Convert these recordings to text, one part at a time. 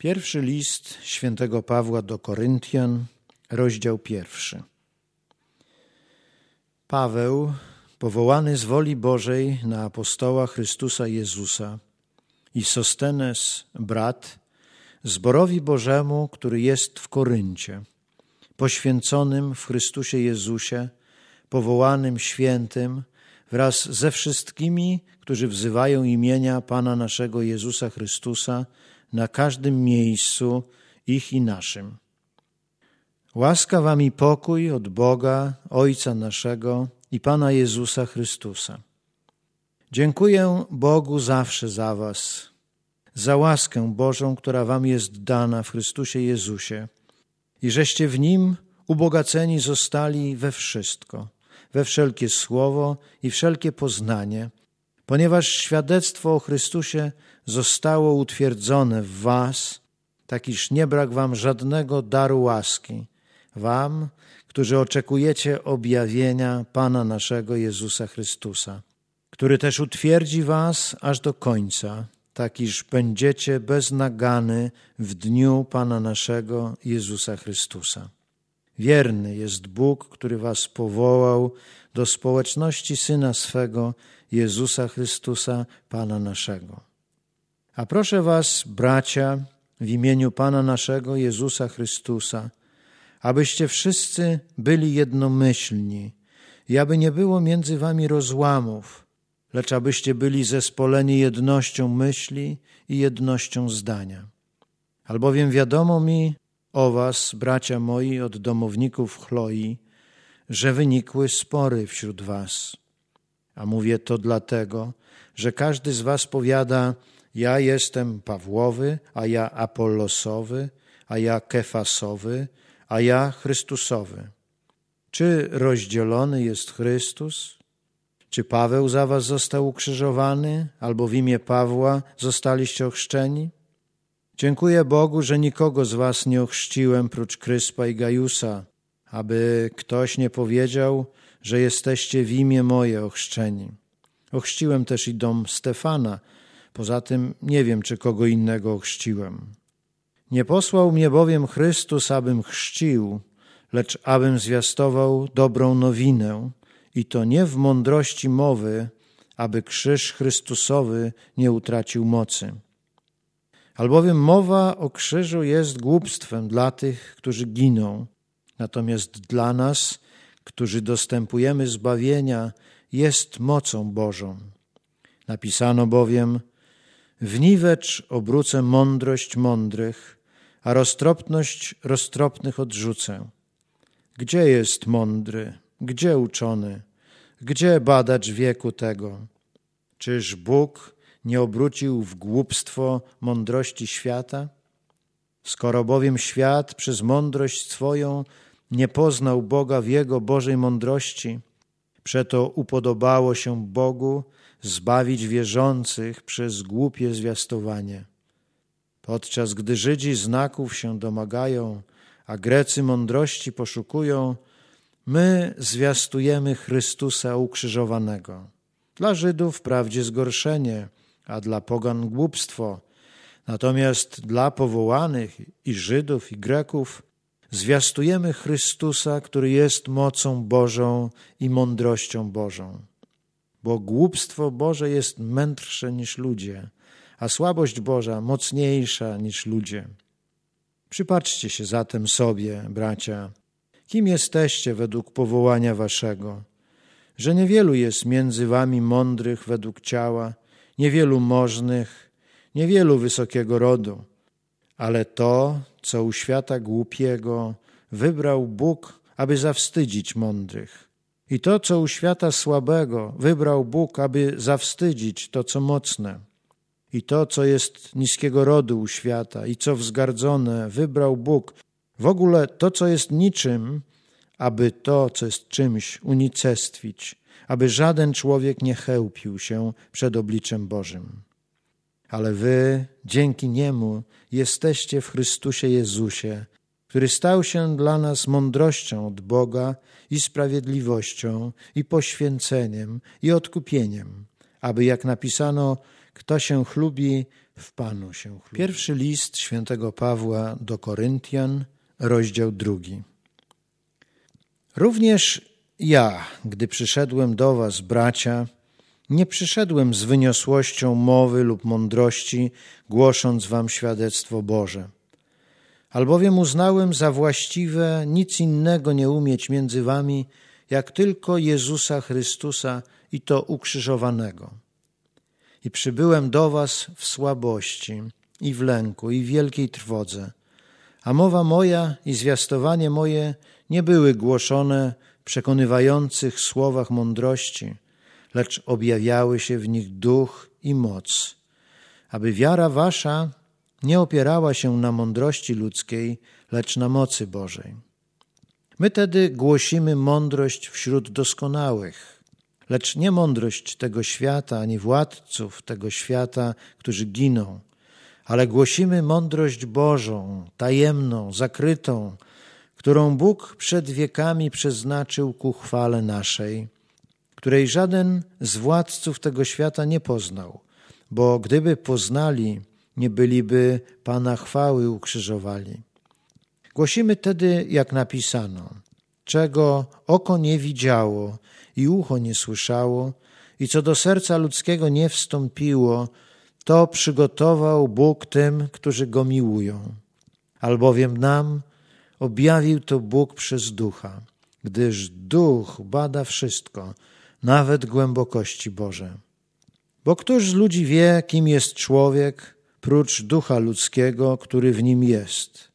Pierwszy list świętego Pawła do Koryntian, rozdział pierwszy. Paweł, powołany z woli Bożej na apostoła Chrystusa Jezusa i Sostenes, brat, zborowi Bożemu, który jest w Koryncie, poświęconym w Chrystusie Jezusie, powołanym świętym, wraz ze wszystkimi, którzy wzywają imienia Pana naszego Jezusa Chrystusa na każdym miejscu ich i naszym. Łaska wam i pokój od Boga, Ojca naszego i Pana Jezusa Chrystusa. Dziękuję Bogu zawsze za was, za łaskę Bożą, która wam jest dana w Chrystusie Jezusie i żeście w Nim ubogaceni zostali we wszystko, we wszelkie słowo i wszelkie poznanie, ponieważ świadectwo o Chrystusie zostało utwierdzone w was, tak iż nie brak wam żadnego daru łaski, wam, którzy oczekujecie objawienia Pana naszego Jezusa Chrystusa, który też utwierdzi was aż do końca, tak iż będziecie bez nagany w dniu Pana naszego Jezusa Chrystusa. Wierny jest Bóg, który was powołał do społeczności Syna swego, Jezusa Chrystusa, Pana naszego. A proszę was, bracia, w imieniu Pana naszego Jezusa Chrystusa, abyście wszyscy byli jednomyślni i aby nie było między wami rozłamów, lecz abyście byli zespoleni jednością myśli i jednością zdania. Albowiem wiadomo mi o was, bracia moi, od domowników Chloi, że wynikły spory wśród was. A mówię to dlatego, że każdy z was powiada, ja jestem Pawłowy, a ja Apollosowy, a ja Kefasowy, a ja Chrystusowy. Czy rozdzielony jest Chrystus? Czy Paweł za was został ukrzyżowany, albo w imię Pawła zostaliście ochrzczeni? Dziękuję Bogu, że nikogo z was nie ochrzciłem prócz Kryspa i Gajusa, aby ktoś nie powiedział, że jesteście w imię moje ochrzczeni. Ochrzciłem też i dom Stefana, poza tym nie wiem, czy kogo innego ochrzciłem. Nie posłał mnie bowiem Chrystus, abym chrzcił, lecz abym zwiastował dobrą nowinę, i to nie w mądrości mowy, aby krzyż Chrystusowy nie utracił mocy. Albowiem mowa o krzyżu jest głupstwem dla tych, którzy giną, natomiast dla nas, którzy dostępujemy zbawienia, jest mocą Bożą. Napisano bowiem: W niwecz obrócę mądrość mądrych, a roztropność roztropnych odrzucę. Gdzie jest mądry? Gdzie uczony? Gdzie badacz wieku tego? Czyż Bóg nie obrócił w głupstwo mądrości świata? Skoro bowiem świat przez mądrość swoją nie poznał Boga w Jego Bożej mądrości, przeto upodobało się Bogu zbawić wierzących przez głupie zwiastowanie. Podczas gdy Żydzi znaków się domagają, a Grecy mądrości poszukują, my zwiastujemy Chrystusa ukrzyżowanego. Dla Żydów wprawdzie zgorszenie, a dla pogan głupstwo, natomiast dla powołanych i Żydów i Greków zwiastujemy Chrystusa, który jest mocą Bożą i mądrością Bożą. Bo głupstwo Boże jest mędrsze niż ludzie, a słabość Boża mocniejsza niż ludzie. Przypatrzcie się zatem sobie, bracia, kim jesteście według powołania waszego, że niewielu jest między wami mądrych według ciała, niewielu możnych, niewielu wysokiego rodu, ale to, co u świata głupiego wybrał Bóg, aby zawstydzić mądrych. I to, co u świata słabego wybrał Bóg, aby zawstydzić to, co mocne i to, co jest niskiego rodu u świata i co wzgardzone, wybrał Bóg. W ogóle to, co jest niczym, aby to, co jest czymś, unicestwić, aby żaden człowiek nie chełpił się przed obliczem Bożym. Ale wy, dzięki Niemu, jesteście w Chrystusie Jezusie, który stał się dla nas mądrością od Boga i sprawiedliwością, i poświęceniem, i odkupieniem, aby, jak napisano, kto się chlubi, w Panu się chlubię. Pierwszy list świętego Pawła do Koryntian, rozdział drugi. Również ja, gdy przyszedłem do was, bracia, nie przyszedłem z wyniosłością mowy lub mądrości, głosząc wam świadectwo Boże. Albowiem uznałem za właściwe nic innego nie umieć między wami, jak tylko Jezusa Chrystusa i to ukrzyżowanego. I przybyłem do was w słabości i w lęku i w wielkiej trwodze, a mowa moja i zwiastowanie moje nie były głoszone w przekonywających słowach mądrości, lecz objawiały się w nich duch i moc, aby wiara wasza nie opierała się na mądrości ludzkiej, lecz na mocy Bożej. My tedy głosimy mądrość wśród doskonałych, lecz nie mądrość tego świata, ani władców tego świata, którzy giną, ale głosimy mądrość Bożą, tajemną, zakrytą, którą Bóg przed wiekami przeznaczył ku chwale naszej, której żaden z władców tego świata nie poznał, bo gdyby poznali, nie byliby Pana chwały ukrzyżowali. Głosimy tedy, jak napisano, czego oko nie widziało i ucho nie słyszało, i co do serca ludzkiego nie wstąpiło, to przygotował Bóg tym, którzy go miłują. Albowiem nam objawił to Bóg przez ducha, gdyż duch bada wszystko, nawet głębokości Boże. Bo któż z ludzi wie, kim jest człowiek, prócz ducha ludzkiego, który w nim jest?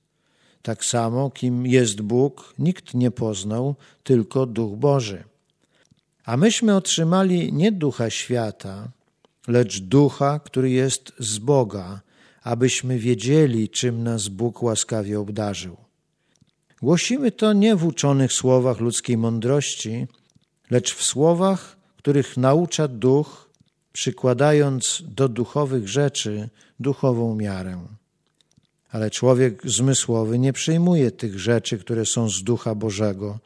Tak samo, kim jest Bóg, nikt nie poznał, tylko duch Boży. A myśmy otrzymali nie ducha świata, lecz ducha, który jest z Boga, abyśmy wiedzieli, czym nas Bóg łaskawie obdarzył. Głosimy to nie w uczonych słowach ludzkiej mądrości, lecz w słowach, których naucza duch, przykładając do duchowych rzeczy duchową miarę. Ale człowiek zmysłowy nie przyjmuje tych rzeczy, które są z ducha Bożego,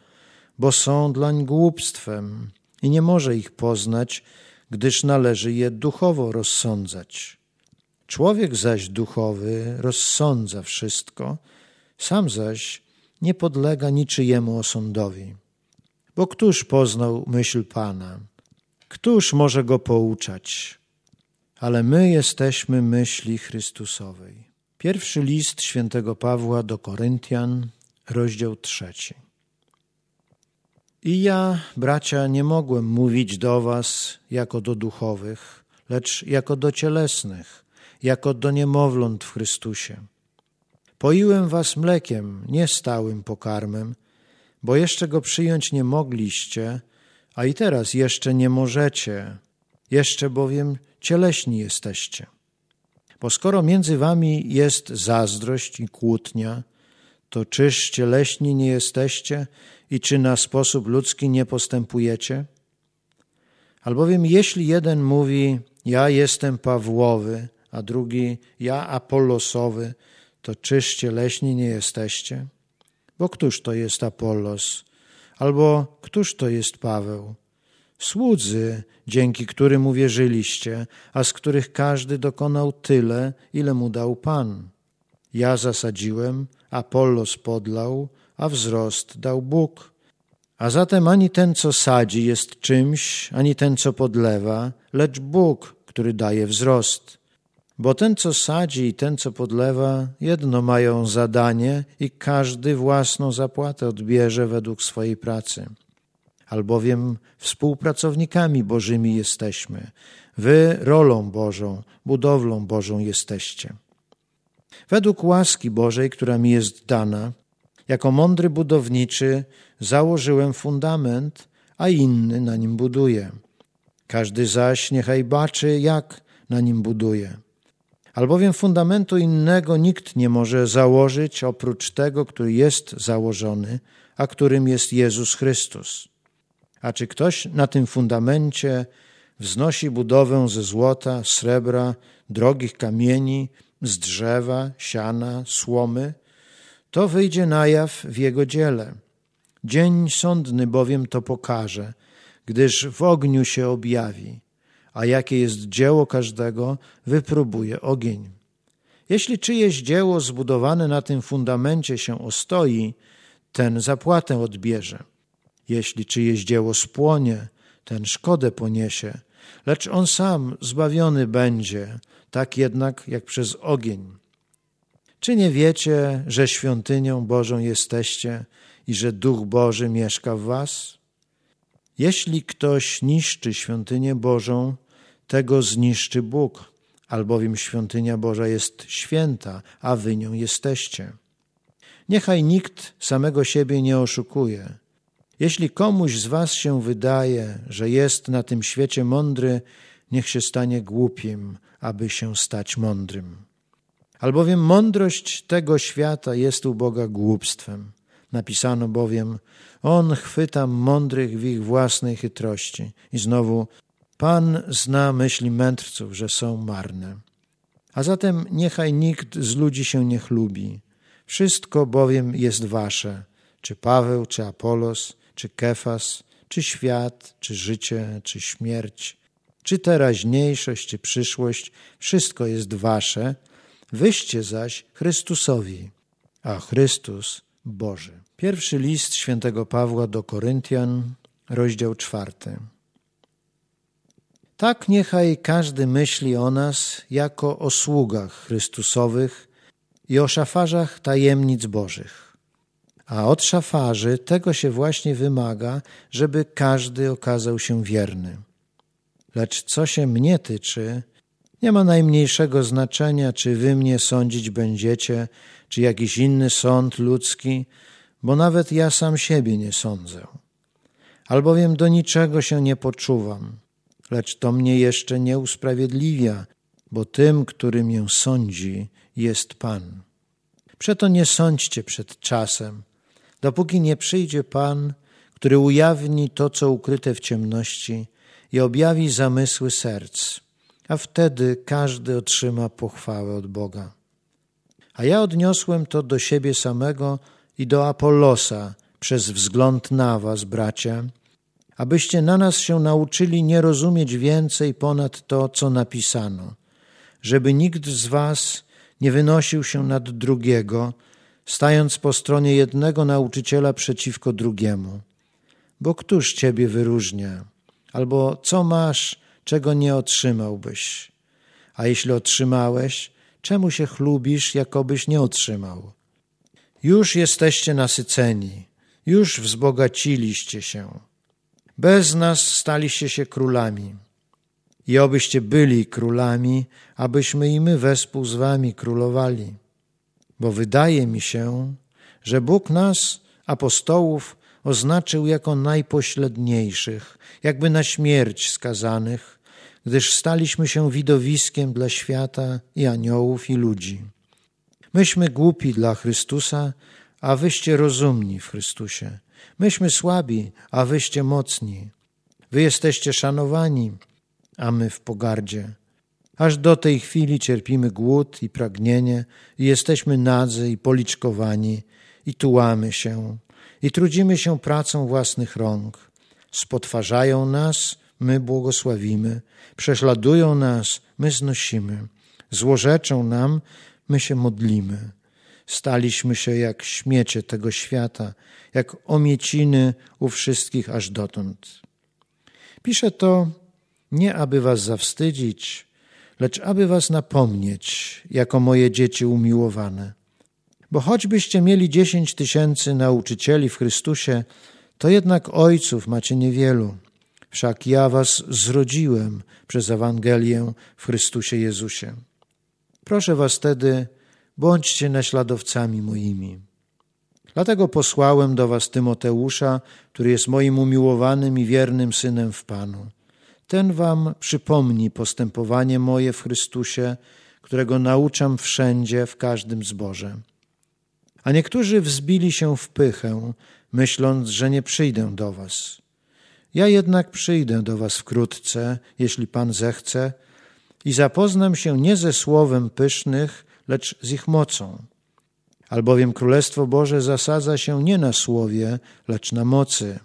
bo są dlań głupstwem i nie może ich poznać, gdyż należy je duchowo rozsądzać. Człowiek zaś duchowy rozsądza wszystko, sam zaś nie podlega niczyjemu osądowi. Bo któż poznał myśl Pana? Któż może go pouczać? Ale my jesteśmy myśli Chrystusowej. Pierwszy list świętego Pawła do Koryntian, rozdział trzeci. I ja, bracia, nie mogłem mówić do was jako do duchowych, lecz jako do cielesnych, jako do niemowląt w Chrystusie. Poiłem was mlekiem, nie stałym pokarmem, bo jeszcze go przyjąć nie mogliście, a i teraz jeszcze nie możecie, jeszcze bowiem cieleśni jesteście. Bo skoro między wami jest zazdrość i kłótnia, to czyż cieleśni nie jesteście i czy na sposób ludzki nie postępujecie? Albowiem jeśli jeden mówi, ja jestem Pawłowy, a drugi, ja Apollosowy, to czyż cieleśni nie jesteście? Bo któż to jest Apollos? Albo któż to jest Paweł? Słudzy, dzięki którym uwierzyliście, a z których każdy dokonał tyle, ile mu dał Pan. Ja zasadziłem, Apollos podlał, a wzrost dał Bóg. A zatem ani ten, co sadzi, jest czymś, ani ten, co podlewa, lecz Bóg, który daje wzrost. Bo ten, co sadzi i ten, co podlewa, jedno mają zadanie i każdy własną zapłatę odbierze według swojej pracy. Albowiem współpracownikami Bożymi jesteśmy. Wy rolą Bożą, budowlą Bożą jesteście. Według łaski Bożej, która mi jest dana, jako mądry budowniczy założyłem fundament, a inny na nim buduje. Każdy zaś niechaj baczy, jak na nim buduje. Albowiem fundamentu innego nikt nie może założyć oprócz tego, który jest założony, a którym jest Jezus Chrystus. A czy ktoś na tym fundamencie wznosi budowę ze złota, srebra, drogich kamieni, z drzewa, siana, słomy, to wyjdzie na jaw w jego dziele. Dzień sądny bowiem to pokaże, gdyż w ogniu się objawi, a jakie jest dzieło każdego, wypróbuje ogień. Jeśli czyjeś dzieło zbudowane na tym fundamencie się ostoi, ten zapłatę odbierze. Jeśli czyjeś dzieło spłonie, ten szkodę poniesie, lecz on sam zbawiony będzie, tak jednak jak przez ogień. Czy nie wiecie, że świątynią Bożą jesteście i że Duch Boży mieszka w was? Jeśli ktoś niszczy świątynię Bożą, tego zniszczy Bóg, albowiem świątynia Boża jest święta, a wy nią jesteście. Niechaj nikt samego siebie nie oszukuje. Jeśli komuś z was się wydaje, że jest na tym świecie mądry, niech się stanie głupim, aby się stać mądrym. Albowiem mądrość tego świata jest u Boga głupstwem. Napisano bowiem, On chwyta mądrych w ich własnej chytrości. I znowu, Pan zna myśli mędrców, że są marne. A zatem niechaj nikt z ludzi się nie chlubi. Wszystko bowiem jest wasze, czy Paweł, czy Apolos, czy Kefas, czy świat, czy życie, czy śmierć, czy teraźniejszość, czy przyszłość, wszystko jest wasze, wyście zaś Chrystusowi, a Chrystus Boży. Pierwszy list świętego Pawła do Koryntian, rozdział czwarty. Tak niechaj każdy myśli o nas jako o sługach Chrystusowych i o szafarzach tajemnic Bożych. A od szafarzy tego się właśnie wymaga, żeby każdy okazał się wierny. Lecz co się mnie tyczy, nie ma najmniejszego znaczenia, czy wy mnie sądzić będziecie, czy jakiś inny sąd ludzki, bo nawet ja sam siebie nie sądzę. Albowiem do niczego się nie poczuwam, lecz to mnie jeszcze nie usprawiedliwia, bo tym, który mię sądzi, jest Pan. Przeto nie sądźcie przed czasem, dopóki nie przyjdzie Pan, który ujawni to, co ukryte w ciemności i objawi zamysły serc, a wtedy każdy otrzyma pochwałę od Boga. A ja odniosłem to do siebie samego i do Apollosa przez wzgląd na was, bracia, abyście na nas się nauczyli nie rozumieć więcej ponad to, co napisano, żeby nikt z was nie wynosił się nad drugiego, stając po stronie jednego nauczyciela przeciwko drugiemu. Bo któż ciebie wyróżnia? Albo co masz, czego nie otrzymałbyś? A jeśli otrzymałeś, czemu się chlubisz, jakobyś nie otrzymał? Już jesteście nasyceni, już wzbogaciliście się. Bez nas staliście się królami. I obyście byli królami, abyśmy i my wespół z wami królowali. Bo wydaje mi się, że Bóg nas, apostołów, oznaczył jako najpośledniejszych, jakby na śmierć skazanych, gdyż staliśmy się widowiskiem dla świata i aniołów i ludzi. Myśmy głupi dla Chrystusa, a wyście rozumni w Chrystusie. Myśmy słabi, a wyście mocni. Wy jesteście szanowani, a my w pogardzie. Aż do tej chwili cierpimy głód i pragnienie, i jesteśmy nadzy i policzkowani, i tułamy się, i trudzimy się pracą własnych rąk. Spotwarzają nas, my błogosławimy, prześladują nas, my znosimy, złorzeczą nam, my się modlimy. Staliśmy się jak śmiecie tego świata, jak omieciny u wszystkich aż dotąd. Piszę to nie aby was zawstydzić, lecz aby was napomnieć, jako moje dzieci umiłowane. Bo choćbyście mieli dziesięć tysięcy nauczycieli w Chrystusie, to jednak ojców macie niewielu. Wszak ja was zrodziłem przez Ewangelię w Chrystusie Jezusie. Proszę was wtedy, bądźcie naśladowcami moimi. Dlatego posłałem do was Tymoteusza, który jest moim umiłowanym i wiernym synem w Panu. Ten wam przypomni postępowanie moje w Chrystusie, którego nauczam wszędzie, w każdym zborze. A niektórzy wzbili się w pychę, myśląc, że nie przyjdę do was. Ja jednak przyjdę do was wkrótce, jeśli Pan zechce, i zapoznam się nie ze słowem pysznych, lecz z ich mocą. Albowiem Królestwo Boże zasadza się nie na słowie, lecz na mocy.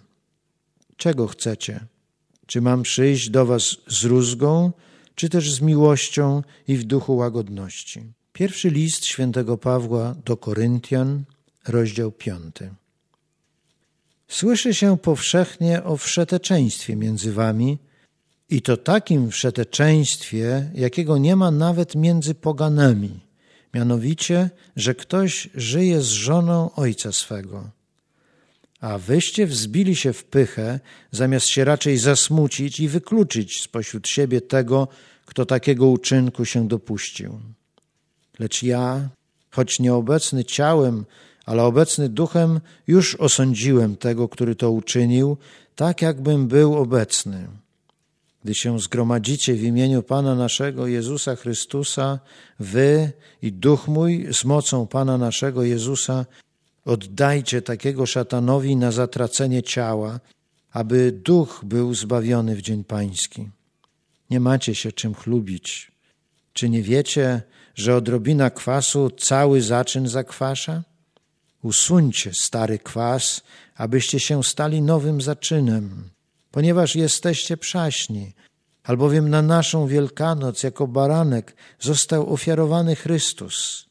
Czego chcecie? Czy mam przyjść do was z rózgą, czy też z miłością i w duchu łagodności? Pierwszy list świętego Pawła do Koryntian, rozdział piąty. Słyszy się powszechnie o wszeteczeństwie między wami i to takim wszeteczeństwie, jakiego nie ma nawet między poganami, mianowicie, że ktoś żyje z żoną ojca swego. A wyście wzbili się w pychę, zamiast się raczej zasmucić i wykluczyć spośród siebie tego, kto takiego uczynku się dopuścił. Lecz ja, choć nieobecny ciałem, ale obecny duchem, już osądziłem tego, który to uczynił, tak jakbym był obecny. Gdy się zgromadzicie w imieniu Pana naszego Jezusa Chrystusa, wy i duch mój z mocą Pana naszego Jezusa, oddajcie takiego szatanowi na zatracenie ciała, aby duch był zbawiony w dzień pański. Nie macie się czym chlubić. Czy nie wiecie, że odrobina kwasu cały zaczyn zakwasza? Usuńcie stary kwas, abyście się stali nowym zaczynem, ponieważ jesteście przaśni, albowiem na naszą Wielkanoc jako baranek został ofiarowany Chrystus.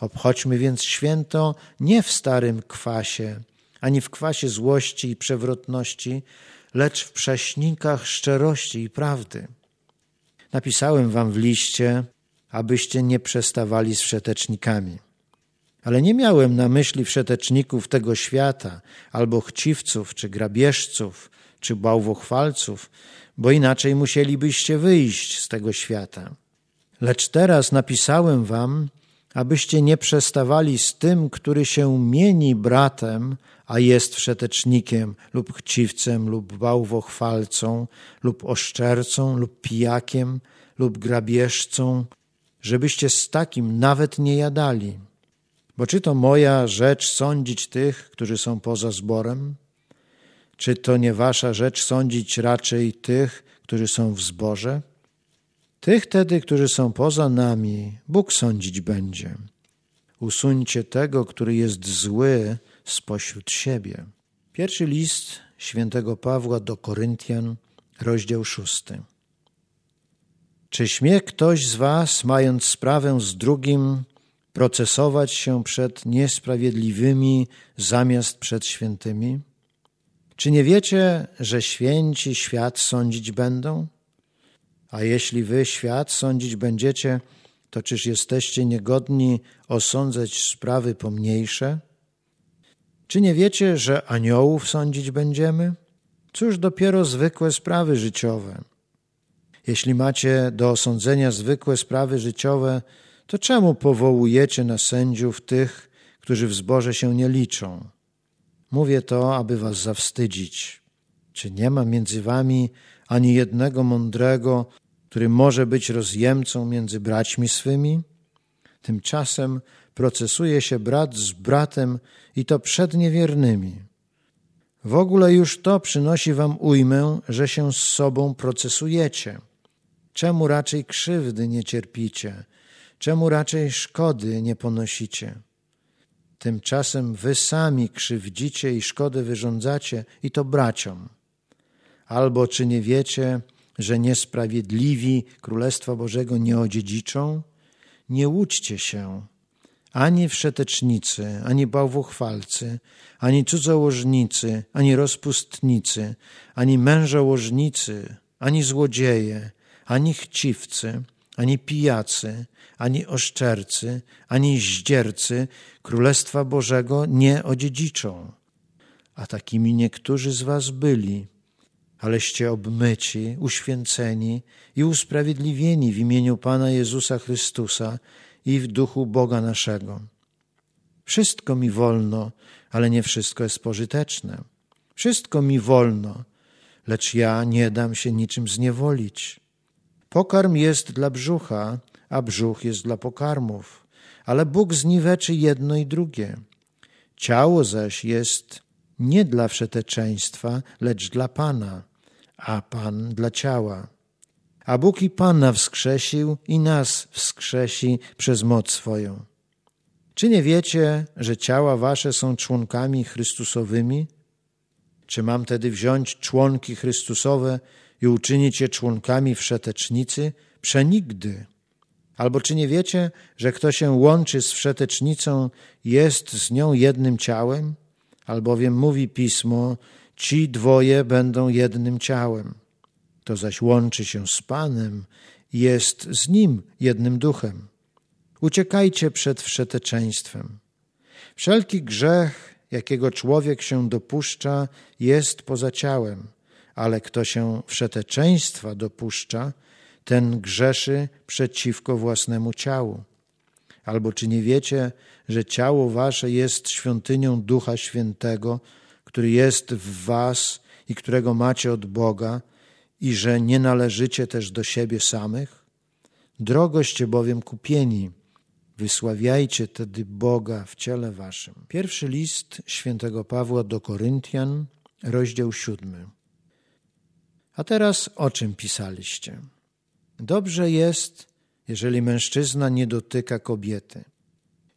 Obchodźmy więc święto nie w starym kwasie, ani w kwasie złości i przewrotności, lecz w prześnikach szczerości i prawdy. Napisałem wam w liście, abyście nie przestawali z wszetecznikami. Ale nie miałem na myśli wszeteczników tego świata, albo chciwców, czy grabieżców, czy bałwochwalców, bo inaczej musielibyście wyjść z tego świata. Lecz teraz napisałem wam, abyście nie przestawali z tym, który się mieni bratem, a jest wszetecznikiem lub chciwcem lub bałwochwalcą lub oszczercą lub pijakiem lub grabieżcą, żebyście z takim nawet nie jadali. Bo czy to moja rzecz sądzić tych, którzy są poza zborem? Czy to nie wasza rzecz sądzić raczej tych, którzy są w zborze? Tych tedy, którzy są poza nami, Bóg sądzić będzie. Usuńcie tego, który jest zły spośród siebie. Pierwszy list świętego Pawła do Koryntian, rozdział szósty. Czy śmie ktoś z was, mając sprawę z drugim, procesować się przed niesprawiedliwymi zamiast przed świętymi? Czy nie wiecie, że święci świat sądzić będą? A jeśli wy świat sądzić będziecie, to czyż jesteście niegodni osądzać sprawy pomniejsze? Czy nie wiecie, że aniołów sądzić będziemy? Cóż dopiero zwykłe sprawy życiowe. Jeśli macie do osądzenia zwykłe sprawy życiowe, to czemu powołujecie na sędziów tych, którzy w zborze się nie liczą? Mówię to, aby was zawstydzić. Czy nie ma między wami ani jednego mądrego, który może być rozjemcą między braćmi swymi? Tymczasem procesuje się brat z bratem i to przed niewiernymi. W ogóle już to przynosi wam ujmę, że się z sobą procesujecie. Czemu raczej krzywdy nie cierpicie? Czemu raczej szkody nie ponosicie? Tymczasem wy sami krzywdzicie i szkody wyrządzacie, i to braciom. Albo czy nie wiecie, że niesprawiedliwi Królestwa Bożego nie odziedziczą? Nie łudźcie się. Ani wszetecznicy, ani bałwochwalcy, ani cudzołożnicy, ani rozpustnicy, ani mężołożnicy, ani złodzieje, ani chciwcy, ani pijacy, ani oszczercy, ani zdziercy Królestwa Bożego nie odziedziczą. A takimi niektórzy z was byli, aleście obmyci, uświęceni i usprawiedliwieni w imieniu Pana Jezusa Chrystusa i w duchu Boga naszego. Wszystko mi wolno, ale nie wszystko jest pożyteczne. Wszystko mi wolno, lecz ja nie dam się niczym zniewolić. Pokarm jest dla brzucha, a brzuch jest dla pokarmów, ale Bóg zniweczy jedno i drugie. Ciało zaś jest nie dla wszeteczeństwa, lecz dla Pana, a Pan dla ciała. A Bóg i Pana wskrzesił i nas wskrzesi przez moc swoją. Czy nie wiecie, że ciała wasze są członkami Chrystusowymi? Czy mam tedy wziąć członki Chrystusowe i uczynić je członkami wszetecznicy? Przenigdy. Albo czy nie wiecie, że kto się łączy z wszetecznicą, jest z nią jednym ciałem? Albowiem mówi pismo, ci dwoje będą jednym ciałem. To zaś łączy się z Panem, jest z Nim jednym duchem. Uciekajcie przed wszeteczeństwem. Wszelki grzech, jakiego człowiek się dopuszcza, jest poza ciałem, ale kto się wszeteczeństwa dopuszcza, ten grzeszy przeciwko własnemu ciału. Albo czy nie wiecie, że ciało wasze jest świątynią Ducha Świętego, który jest w was i którego macie od Boga, i że nie należycie też do siebie samych? Drogoście bowiem kupieni, wysławiajcie tedy Boga w ciele waszym. Pierwszy list świętego Pawła do Koryntian, rozdział siódmy. A teraz o czym pisaliście? Dobrze jest, jeżeli mężczyzna nie dotyka kobiety.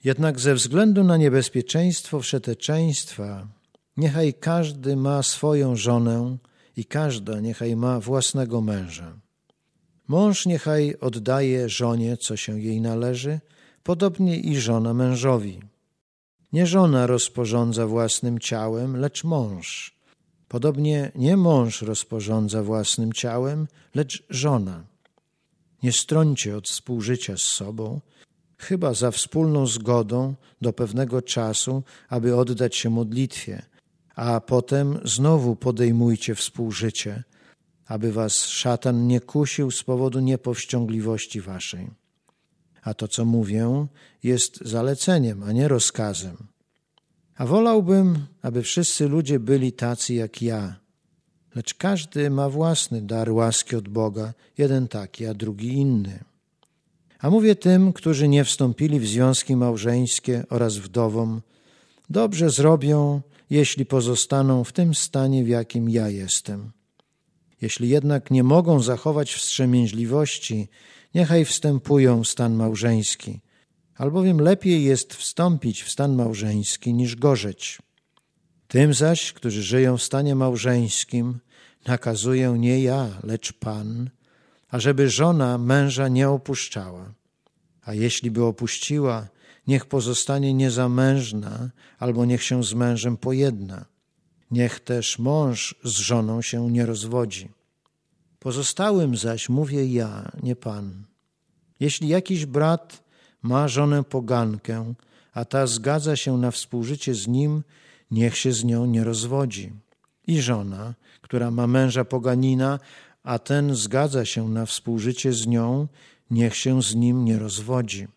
Jednak ze względu na niebezpieczeństwo wszeteczeństwa, niechaj każdy ma swoją żonę i każda niechaj ma własnego męża. Mąż niechaj oddaje żonie, co się jej należy, podobnie i żona mężowi. Nie żona rozporządza własnym ciałem, lecz mąż. Podobnie nie mąż rozporządza własnym ciałem, lecz żona. Nie strońcie od współżycia z sobą, chyba za wspólną zgodą do pewnego czasu, aby oddać się modlitwie, a potem znowu podejmujcie współżycie, aby was szatan nie kusił z powodu niepowściągliwości waszej. A to, co mówię, jest zaleceniem, a nie rozkazem. A wolałbym, aby wszyscy ludzie byli tacy jak ja, lecz każdy ma własny dar łaski od Boga, jeden taki, a drugi inny. A mówię tym, którzy nie wstąpili w związki małżeńskie oraz wdowom, dobrze zrobią, jeśli pozostaną w tym stanie, w jakim ja jestem. Jeśli jednak nie mogą zachować wstrzemięźliwości, niechaj wstępują w stan małżeński, albowiem lepiej jest wstąpić w stan małżeński niż gorzeć. Tym zaś, którzy żyją w stanie małżeńskim, nakazuję nie ja, lecz Pan, ażeby żona męża nie opuszczała. A jeśli by opuściła, niech pozostanie niezamężna, albo niech się z mężem pojedna. Niech też mąż z żoną się nie rozwodzi. Pozostałym zaś mówię ja, nie Pan. Jeśli jakiś brat ma żonę pogankę, a ta zgadza się na współżycie z nim, niech się z nią nie rozwodzi. I żona, która ma męża poganina, a ten zgadza się na współżycie z nią, niech się z nim nie rozwodzi.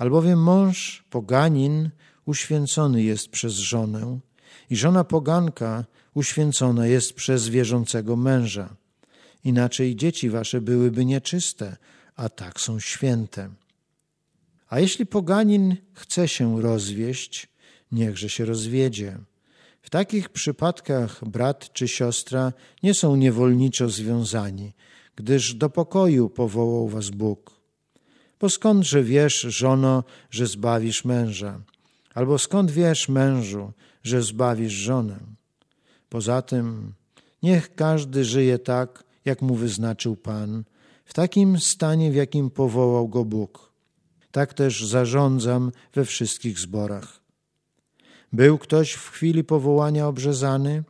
Albowiem mąż poganin uświęcony jest przez żonę i żona poganka uświęcona jest przez wierzącego męża. Inaczej dzieci wasze byłyby nieczyste, a tak są święte. A jeśli poganin chce się rozwieść, niechże się rozwiedzie. W takich przypadkach brat czy siostra nie są niewolniczo związani, gdyż do pokoju powołał was Bóg. Bo skądże wiesz, żono, że zbawisz męża? Albo skąd wiesz, mężu, że zbawisz żonę? Poza tym, niech każdy żyje tak, jak mu wyznaczył Pan, w takim stanie, w jakim powołał go Bóg. Tak też zarządzam we wszystkich zborach. Był ktoś w chwili powołania obrzezany?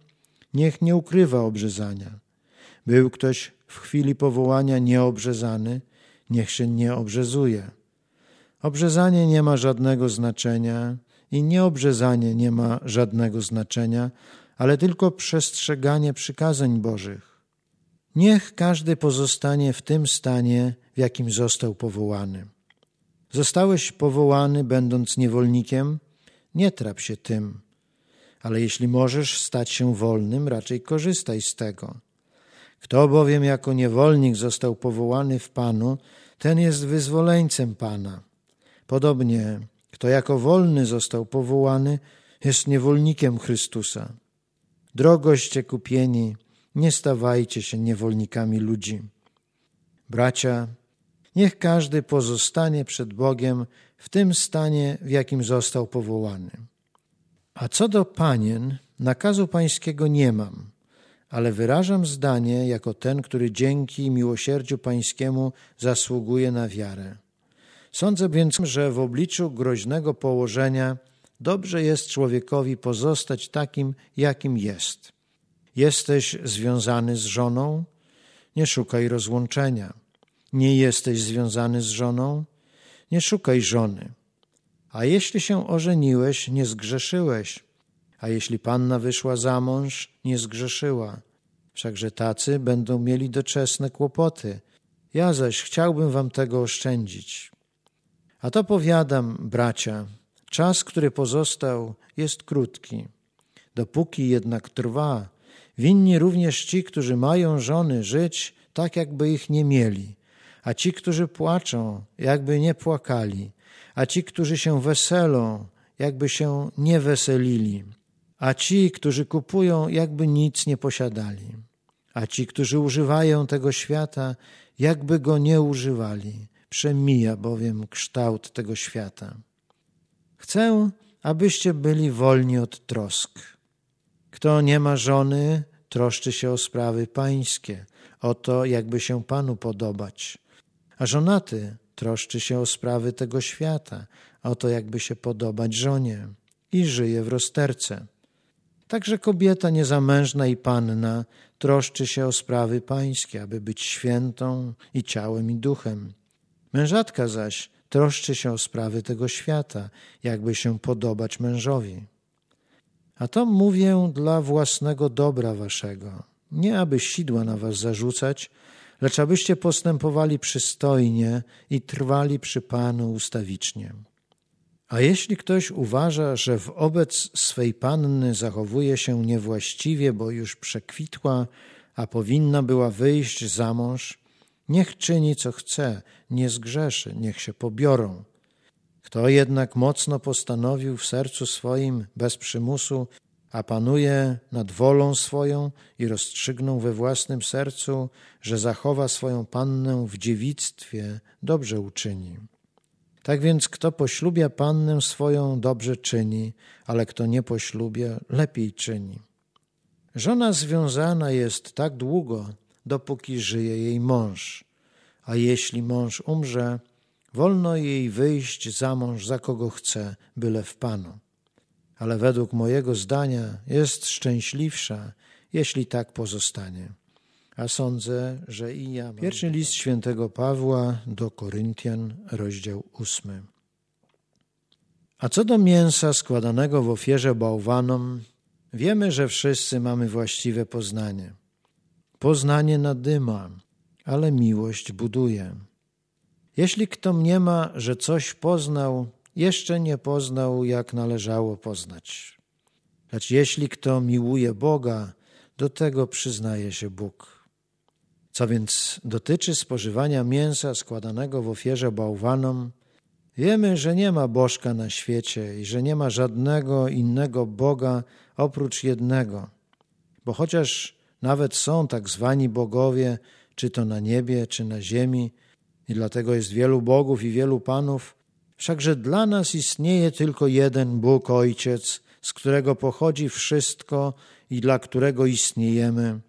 Niech nie ukrywa obrzezania. Był ktoś w chwili powołania nieobrzezany? Niech się nie obrzezuje. Obrzezanie nie ma żadnego znaczenia i nieobrzezanie nie ma żadnego znaczenia, ale tylko przestrzeganie przykazań Bożych. Niech każdy pozostanie w tym stanie, w jakim został powołany. Zostałeś powołany, będąc niewolnikiem, nie trap się tym, ale jeśli możesz stać się wolnym, raczej korzystaj z tego. Kto bowiem jako niewolnik został powołany w Panu, ten jest wyzwoleńcem Pana. Podobnie, kto jako wolny został powołany, jest niewolnikiem Chrystusa. Drogoście kupieni, nie stawajcie się niewolnikami ludzi. Bracia, niech każdy pozostanie przed Bogiem w tym stanie, w jakim został powołany. A co do panien, nakazu pańskiego nie mam, ale wyrażam zdanie jako ten, który dzięki miłosierdziu Pańskiemu zasługuje na wiarę. Sądzę więc, że w obliczu groźnego położenia dobrze jest człowiekowi pozostać takim, jakim jest. Jesteś związany z żoną? Nie szukaj rozłączenia. Nie jesteś związany z żoną? Nie szukaj żony. A jeśli się ożeniłeś, nie zgrzeszyłeś. A jeśli panna wyszła za mąż, nie zgrzeszyła. Wszakże tacy będą mieli doczesne kłopoty. Ja zaś chciałbym wam tego oszczędzić. A to powiadam, bracia, czas, który pozostał, jest krótki. Dopóki jednak trwa, winni również ci, którzy mają żony, żyć tak, jakby ich nie mieli, a ci, którzy płaczą, jakby nie płakali, a ci, którzy się weselą, jakby się nie weselili, a ci, którzy kupują, jakby nic nie posiadali, a ci, którzy używają tego świata, jakby go nie używali. Przemija bowiem kształt tego świata. Chcę, abyście byli wolni od trosk. Kto nie ma żony, troszczy się o sprawy pańskie, o to, jakby się Panu podobać. A żonaty troszczy się o sprawy tego świata, o to, jakby się podobać żonie i żyje w rozterce. Także kobieta niezamężna i panna troszczy się o sprawy pańskie, aby być świętą i ciałem i duchem. Mężatka zaś troszczy się o sprawy tego świata, jakby się podobać mężowi. A to mówię dla własnego dobra waszego, nie aby sidła na was zarzucać, lecz abyście postępowali przystojnie i trwali przy Panu ustawicznie. A jeśli ktoś uważa, że wobec swej panny zachowuje się niewłaściwie, bo już przekwitła, a powinna była wyjść za mąż, niech czyni co chce, nie zgrzeszy, niech się pobiorą. Kto jednak mocno postanowił w sercu swoim, bez przymusu, a panuje nad wolą swoją i rozstrzygnął we własnym sercu, że zachowa swoją pannę w dziewictwie, dobrze uczyni. Tak więc kto poślubia pannę swoją, dobrze czyni, ale kto nie poślubia, lepiej czyni. Żona związana jest tak długo, dopóki żyje jej mąż, a jeśli mąż umrze, wolno jej wyjść za mąż za kogo chce, byle w Panu ale według mojego zdania jest szczęśliwsza, jeśli tak pozostanie. A sądzę, że i ja. Mam. Pierwszy list świętego Pawła do Koryntian, rozdział ósmy. A co do mięsa składanego w ofierze bałwanom, wiemy, że wszyscy mamy właściwe poznanie. Poznanie nadyma, ale miłość buduje. Jeśli kto mniema, że coś poznał, jeszcze nie poznał, jak należało poznać. Lecz jeśli kto miłuje Boga, do tego przyznaje się Bóg. Co więc dotyczy spożywania mięsa składanego w ofierze bałwanom, wiemy, że nie ma bożka na świecie i że nie ma żadnego innego Boga oprócz jednego. Bo chociaż nawet są tak zwani bogowie, czy to na niebie, czy na ziemi, i dlatego jest wielu bogów i wielu panów, Wszakże dla nas istnieje tylko jeden Bóg Ojciec, z którego pochodzi wszystko i dla którego istniejemy,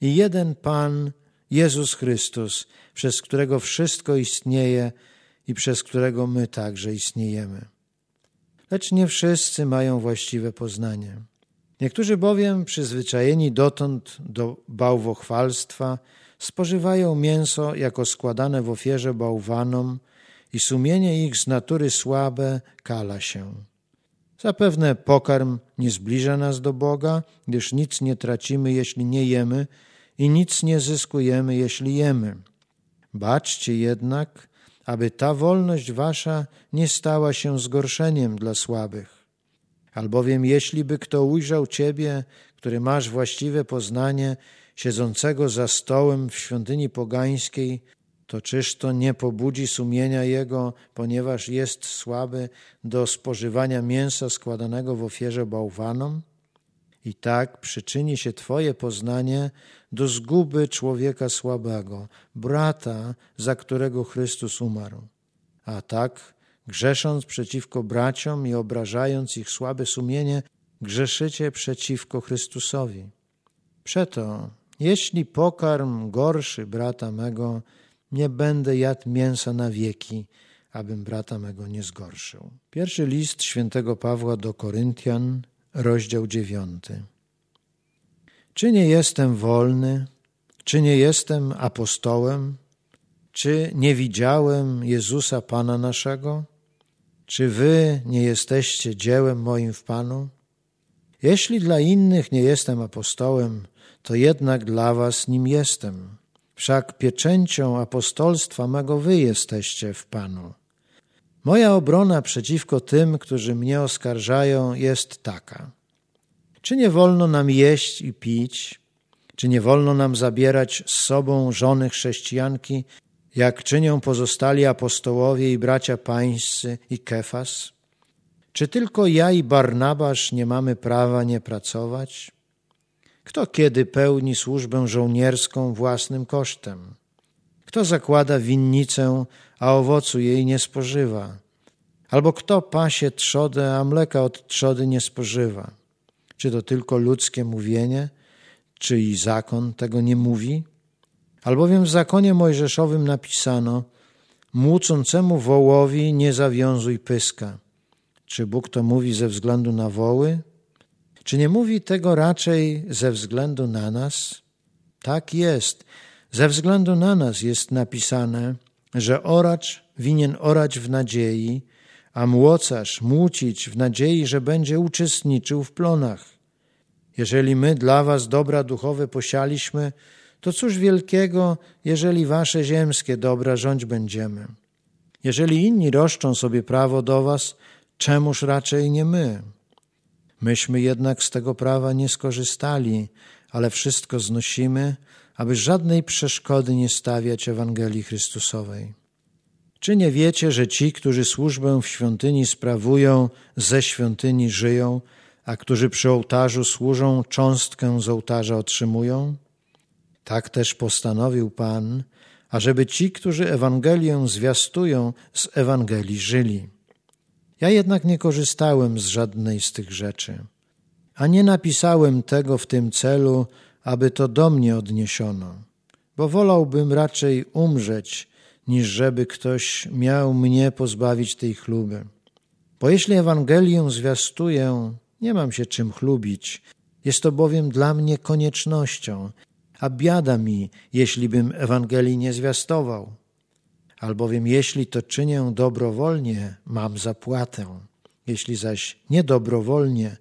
i jeden Pan, Jezus Chrystus, przez którego wszystko istnieje i przez którego my także istniejemy. Lecz nie wszyscy mają właściwe poznanie. Niektórzy bowiem, przyzwyczajeni dotąd do bałwochwalstwa, spożywają mięso jako składane w ofierze bałwanom, i sumienie ich z natury słabe kala się. Zapewne pokarm nie zbliża nas do Boga, gdyż nic nie tracimy, jeśli nie jemy, i nic nie zyskujemy, jeśli jemy. Baczcie jednak, aby ta wolność wasza nie stała się zgorszeniem dla słabych. Albowiem jeśli by kto ujrzał Ciebie, który masz właściwe poznanie, siedzącego za stołem w świątyni pogańskiej, to czyż to nie pobudzi sumienia jego, ponieważ jest słaby do spożywania mięsa składanego w ofierze bałwanom? I tak przyczyni się Twoje poznanie do zguby człowieka słabego, brata, za którego Chrystus umarł. A tak, grzesząc przeciwko braciom i obrażając ich słabe sumienie, grzeszycie przeciwko Chrystusowi. Przeto, jeśli pokarm gorszy brata mego, nie będę jadł mięsa na wieki, abym brata mego nie zgorszył. Pierwszy list świętego Pawła do Koryntian, rozdział dziewiąty. Czy nie jestem wolny? Czy nie jestem apostołem? Czy nie widziałem Jezusa Pana naszego? Czy wy nie jesteście dziełem moim w Panu? Jeśli dla innych nie jestem apostołem, to jednak dla was nim jestem. Wszak pieczęcią apostolstwa mego wy jesteście w Panu. Moja obrona przeciwko tym, którzy mnie oskarżają, jest taka. Czy nie wolno nam jeść i pić? Czy nie wolno nam zabierać z sobą żony chrześcijanki, jak czynią pozostali apostołowie i bracia pańscy i Kefas? Czy tylko ja i Barnabasz nie mamy prawa nie pracować? Kto kiedy pełni służbę żołnierską własnym kosztem? Kto zakłada winnicę, a owocu jej nie spożywa? Albo kto pasie trzodę, a mleka od trzody nie spożywa? Czy to tylko ludzkie mówienie? Czy i zakon tego nie mówi? Albowiem w zakonie mojżeszowym napisano Młócącemu wołowi nie zawiązuj pyska. Czy Bóg to mówi ze względu na woły? Czy nie mówi tego raczej ze względu na nas? Tak jest. Ze względu na nas jest napisane, że oracz winien orać w nadziei, a młocarz młócić w nadziei, że będzie uczestniczył w plonach. Jeżeli my dla was dobra duchowe posialiśmy, to cóż wielkiego, jeżeli wasze ziemskie dobra rządź będziemy. Jeżeli inni roszczą sobie prawo do was, czemuż raczej nie my? Myśmy jednak z tego prawa nie skorzystali, ale wszystko znosimy, aby żadnej przeszkody nie stawiać Ewangelii Chrystusowej. Czy nie wiecie, że ci, którzy służbę w świątyni sprawują, ze świątyni żyją, a którzy przy ołtarzu służą, cząstkę z ołtarza otrzymują? Tak też postanowił Pan, ażeby ci, którzy Ewangelię zwiastują, z Ewangelii żyli. Ja jednak nie korzystałem z żadnej z tych rzeczy, a nie napisałem tego w tym celu, aby to do mnie odniesiono, bo wolałbym raczej umrzeć, niż żeby ktoś miał mnie pozbawić tej chluby. Bo jeśli Ewangelię zwiastuję, nie mam się czym chlubić, jest to bowiem dla mnie koniecznością, a biada mi, jeśli bym Ewangelii nie zwiastował. Albowiem jeśli to czynię dobrowolnie, mam zapłatę. Jeśli zaś niedobrowolnie,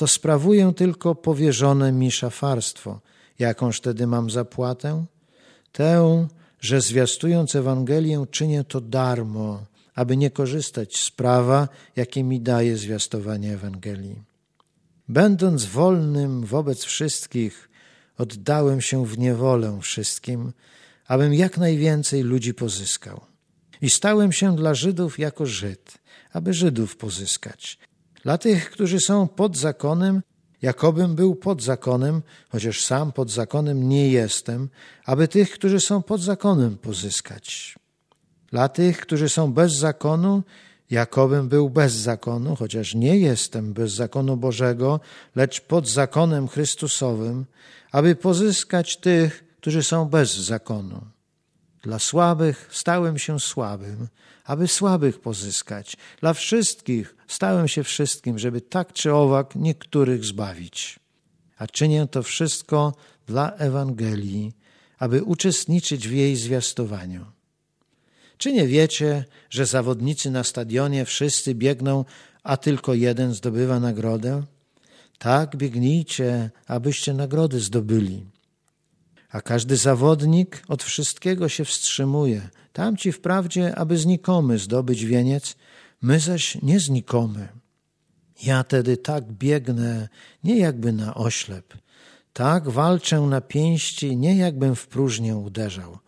to sprawuję tylko powierzone mi szafarstwo. Jakąż wtedy mam zapłatę? Tę, że zwiastując Ewangelię czynię to darmo, aby nie korzystać z prawa, jakie mi daje zwiastowanie Ewangelii. Będąc wolnym wobec wszystkich, oddałem się w niewolę wszystkim, abym jak najwięcej ludzi pozyskał. I stałem się dla Żydów jako Żyd, aby Żydów pozyskać. Dla tych, którzy są pod zakonem, jakobym był pod zakonem, chociaż sam pod zakonem nie jestem, aby tych, którzy są pod zakonem, pozyskać. Dla tych, którzy są bez zakonu, jakobym był bez zakonu, chociaż nie jestem bez zakonu Bożego, lecz pod zakonem Chrystusowym, aby pozyskać tych, którzy są bez zakonu. Dla słabych stałem się słabym, aby słabych pozyskać. Dla wszystkich stałem się wszystkim, żeby tak czy owak niektórych zbawić. A czynię to wszystko dla Ewangelii, aby uczestniczyć w jej zwiastowaniu. Czy nie wiecie, że zawodnicy na stadionie wszyscy biegną, a tylko jeden zdobywa nagrodę? Tak biegnijcie, abyście nagrody zdobyli. A każdy zawodnik od wszystkiego się wstrzymuje. Tamci wprawdzie, aby znikomy zdobyć wieniec, my zaś nie znikomy. Ja tedy tak biegnę, nie jakby na oślep. Tak walczę na pięści, nie jakbym w próżnię uderzał,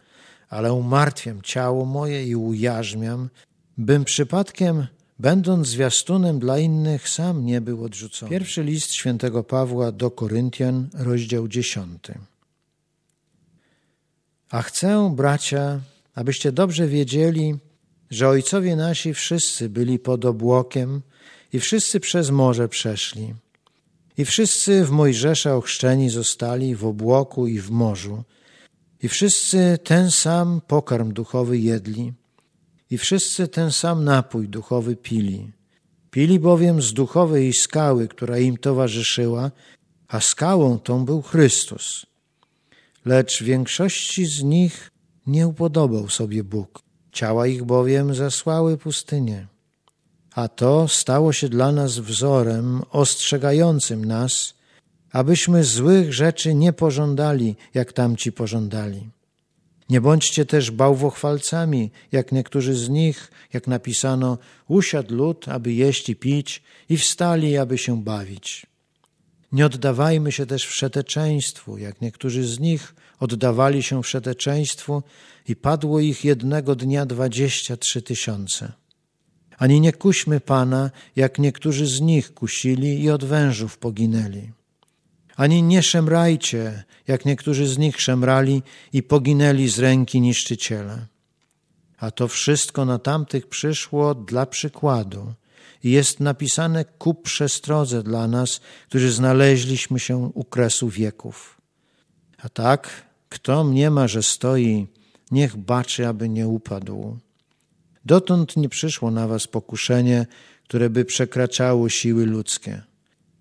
ale umartwiam ciało moje i ujarzmiam, bym przypadkiem będąc zwiastunem dla innych, sam nie był odrzucony. Pierwszy list świętego Pawła do Koryntian, rozdział dziesiąty. A chcę, bracia, abyście dobrze wiedzieli, że ojcowie nasi wszyscy byli pod obłokiem i wszyscy przez morze przeszli. I wszyscy w Mojżesza ochrzczeni zostali w obłoku i w morzu. I wszyscy ten sam pokarm duchowy jedli. I wszyscy ten sam napój duchowy pili. Pili bowiem z duchowej skały, która im towarzyszyła, a skałą tą był Chrystus. Lecz większości z nich nie upodobał sobie Bóg. Ciała ich bowiem zasłały pustynię. A to stało się dla nas wzorem ostrzegającym nas, abyśmy złych rzeczy nie pożądali, jak tamci pożądali. Nie bądźcie też bałwochwalcami, jak niektórzy z nich, jak napisano, usiadł lud, aby jeść i pić, i wstali, aby się bawić. Nie oddawajmy się też wszeteczeństwu, jak niektórzy z nich oddawali się wszeteczeństwu i padło ich jednego dnia dwadzieścia trzy tysiące. Ani nie kuśmy Pana, jak niektórzy z nich kusili i od wężów poginęli. Ani nie szemrajcie, jak niektórzy z nich szemrali i poginęli z ręki niszczyciela. A to wszystko na tamtych przyszło dla przykładu jest napisane ku przestrodze dla nas, którzy znaleźliśmy się u kresu wieków. A tak, kto mniema, że stoi, niech baczy, aby nie upadł. Dotąd nie przyszło na was pokuszenie, które by przekraczało siły ludzkie.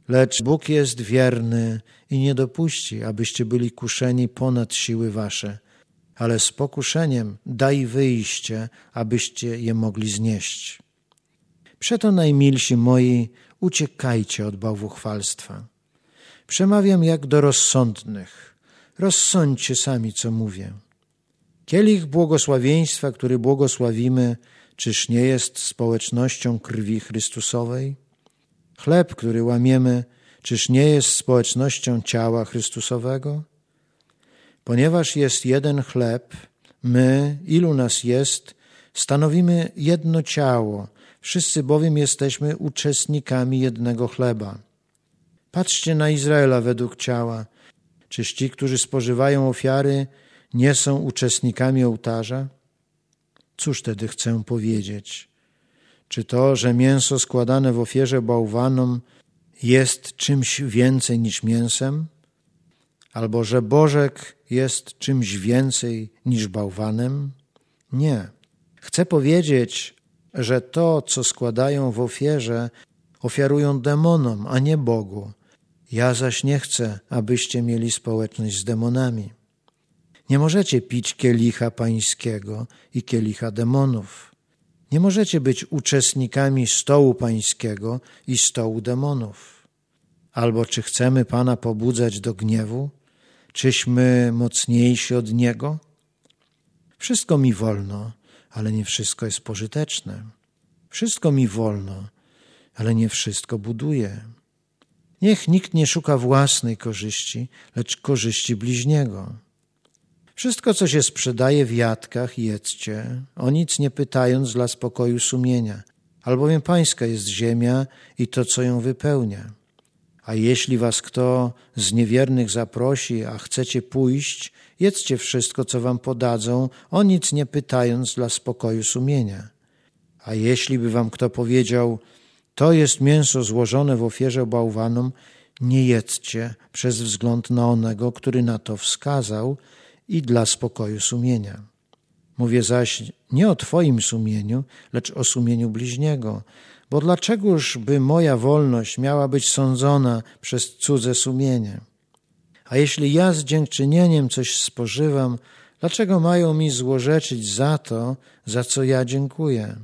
Lecz Bóg jest wierny i nie dopuści, abyście byli kuszeni ponad siły wasze, ale z pokuszeniem daj wyjście, abyście je mogli znieść. Przeto najmilsi moi, uciekajcie od bałwuchwalstwa. Przemawiam jak do rozsądnych. Rozsądźcie sami, co mówię. Kielich błogosławieństwa, który błogosławimy, czyż nie jest społecznością krwi Chrystusowej? Chleb, który łamiemy, czyż nie jest społecznością ciała Chrystusowego? Ponieważ jest jeden chleb, my, ilu nas jest, stanowimy jedno ciało, wszyscy bowiem jesteśmy uczestnikami jednego chleba. Patrzcie na Izraela według ciała. Czyż ci, którzy spożywają ofiary, nie są uczestnikami ołtarza? Cóż tedy chcę powiedzieć? Czy to, że mięso składane w ofierze bałwanom jest czymś więcej niż mięsem? Albo że bożek jest czymś więcej niż bałwanem? Nie. Chcę powiedzieć, że to, co składają w ofierze, ofiarują demonom, a nie Bogu. Ja zaś nie chcę, abyście mieli społeczność z demonami. Nie możecie pić kielicha pańskiego i kielicha demonów. Nie możecie być uczestnikami stołu pańskiego i stołu demonów. Albo czy chcemy Pana pobudzać do gniewu? Czyśmy mocniejsi od Niego? Wszystko mi wolno, ale nie wszystko jest pożyteczne. Wszystko mi wolno, ale nie wszystko buduje. Niech nikt nie szuka własnej korzyści, lecz korzyści bliźniego. Wszystko, co się sprzedaje w jadkach, jedzcie, o nic nie pytając dla spokoju sumienia, albowiem pańska jest ziemia i to, co ją wypełnia. A jeśli was kto z niewiernych zaprosi, a chcecie pójść, jedzcie wszystko, co wam podadzą, o nic nie pytając dla spokoju sumienia. A jeśli by wam kto powiedział, to jest mięso złożone w ofierze bałwanom, nie jedzcie przez wzgląd na onego, który na to wskazał, i dla spokoju sumienia. Mówię zaś nie o Twoim sumieniu, lecz o sumieniu bliźniego, bo dlaczegoż by moja wolność miała być sądzona przez cudze sumienie? A jeśli ja z dziękczynieniem coś spożywam, dlaczego mają mi złorzeczyć za to, za co ja dziękuję?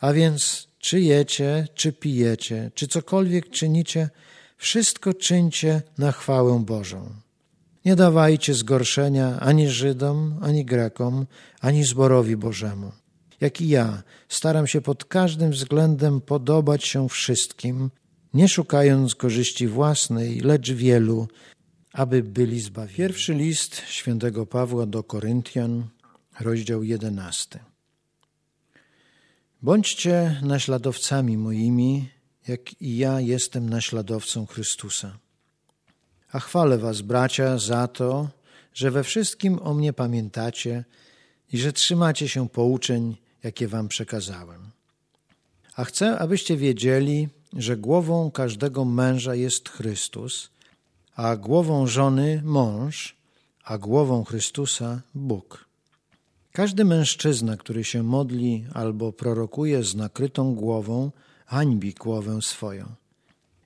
A więc czy jecie, czy pijecie, czy cokolwiek czynicie, wszystko czyńcie na chwałę Bożą. Nie dawajcie zgorszenia ani Żydom, ani Grekom, ani zborowi Bożemu. Jak i ja, staram się pod każdym względem podobać się wszystkim, nie szukając korzyści własnej, lecz wielu, aby byli zbawieni. Pierwszy list świętego Pawła do Koryntian, rozdział jedenasty. Bądźcie naśladowcami moimi, jak i ja jestem naśladowcą Chrystusa. A chwalę Was, bracia, za to, że we wszystkim o mnie pamiętacie i że trzymacie się pouczeń, jakie Wam przekazałem. A chcę, abyście wiedzieli, że głową każdego męża jest Chrystus, a głową żony mąż, a głową Chrystusa Bóg. Każdy mężczyzna, który się modli albo prorokuje z nakrytą głową, hańbi głowę swoją.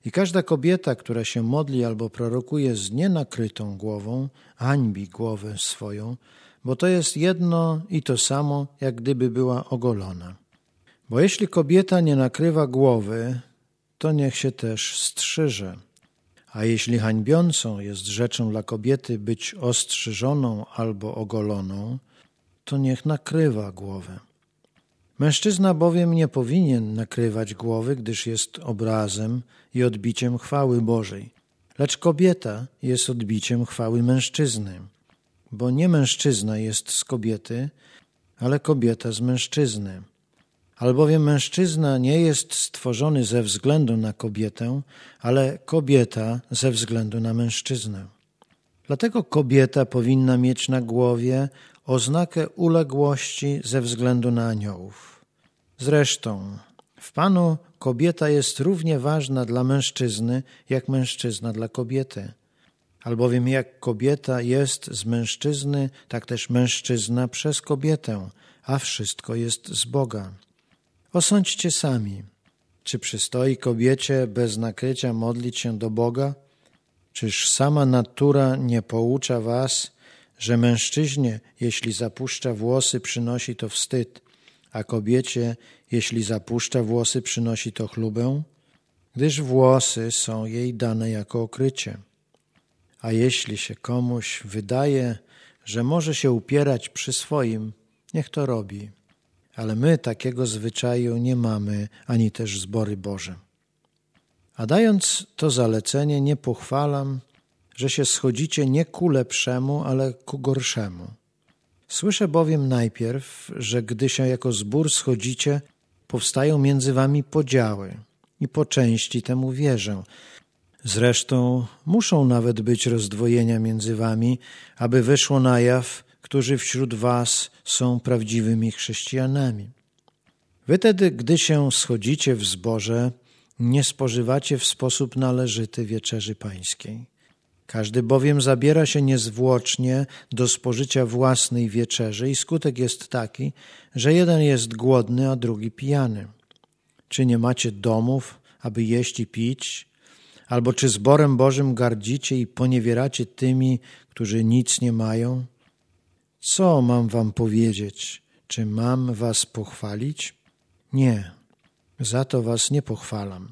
I każda kobieta, która się modli albo prorokuje z nienakrytą głową, hańbi głowę swoją, bo to jest jedno i to samo, jak gdyby była ogolona. Bo jeśli kobieta nie nakrywa głowy, to niech się też strzyże. A jeśli hańbiącą jest rzeczą dla kobiety być ostrzyżoną albo ogoloną, to niech nakrywa głowę. Mężczyzna bowiem nie powinien nakrywać głowy, gdyż jest obrazem i odbiciem chwały Bożej, lecz kobieta jest odbiciem chwały mężczyzny, bo nie mężczyzna jest z kobiety, ale kobieta z mężczyzny. Albowiem mężczyzna nie jest stworzony ze względu na kobietę, ale kobieta ze względu na mężczyznę. Dlatego kobieta powinna mieć na głowie oznakę uległości ze względu na aniołów. Zresztą w Panu kobieta jest równie ważna dla mężczyzny, jak mężczyzna dla kobiety. Albowiem jak kobieta jest z mężczyzny, tak też mężczyzna przez kobietę, a wszystko jest z Boga. Osądźcie sami, czy przystoi kobiecie bez nakrycia modlić się do Boga? Czyż sama natura nie poucza was, że mężczyźnie, jeśli zapuszcza włosy, przynosi to wstyd, a kobiecie, jeśli zapuszcza włosy, przynosi to chlubę? Gdyż włosy są jej dane jako okrycie. A jeśli się komuś wydaje, że może się upierać przy swoim, niech to robi ale my takiego zwyczaju nie mamy, ani też zbory Boże. A dając to zalecenie, nie pochwalam, że się schodzicie nie ku lepszemu, ale ku gorszemu. Słyszę bowiem najpierw, że gdy się jako zbór schodzicie, powstają między wami podziały i po części temu wierzę. Zresztą muszą nawet być rozdwojenia między wami, aby wyszło na jaw, którzy wśród was są prawdziwymi chrześcijanami. Wy tedy, gdy się schodzicie w zborze, nie spożywacie w sposób należyty wieczerzy pańskiej. Każdy bowiem zabiera się niezwłocznie do spożycia własnej wieczerzy i skutek jest taki, że jeden jest głodny, a drugi pijany. Czy nie macie domów, aby jeść i pić? Albo czy zborem Bożym gardzicie i poniewieracie tymi, którzy nic nie mają? Co mam wam powiedzieć? Czy mam was pochwalić? Nie, za to was nie pochwalam.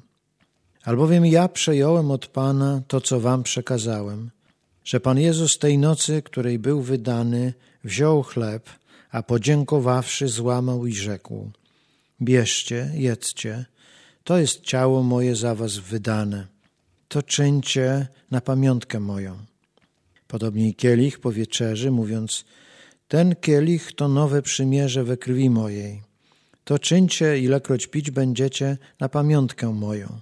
Albowiem ja przejąłem od Pana to, co wam przekazałem, że Pan Jezus tej nocy, której był wydany, wziął chleb, a podziękowawszy złamał i rzekł: Bierzcie, jedzcie, to jest ciało moje za was wydane. To czyńcie na pamiątkę moją. Podobnie kielich po wieczerzy, mówiąc: ten kielich to nowe przymierze we krwi mojej. To czyńcie, ilekroć pić będziecie, na pamiątkę moją.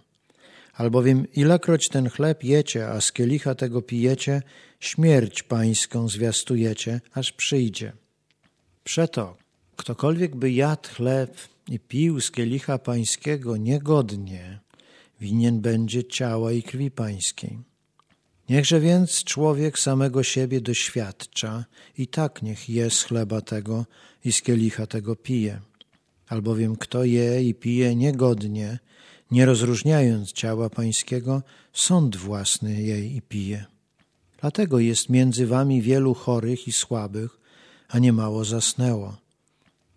Albowiem ilekroć ten chleb jecie, a z kielicha tego pijecie, śmierć pańską zwiastujecie, aż przyjdzie. Przeto, ktokolwiek by jadł chleb i pił z kielicha pańskiego niegodnie, winien będzie ciała i krwi pańskiej. Niechże więc człowiek samego siebie doświadcza i tak niech je z chleba tego i z kielicha tego pije. Albowiem kto je i pije niegodnie, nie rozróżniając ciała pańskiego, sąd własny jej i pije. Dlatego jest między wami wielu chorych i słabych, a nie mało zasnęło.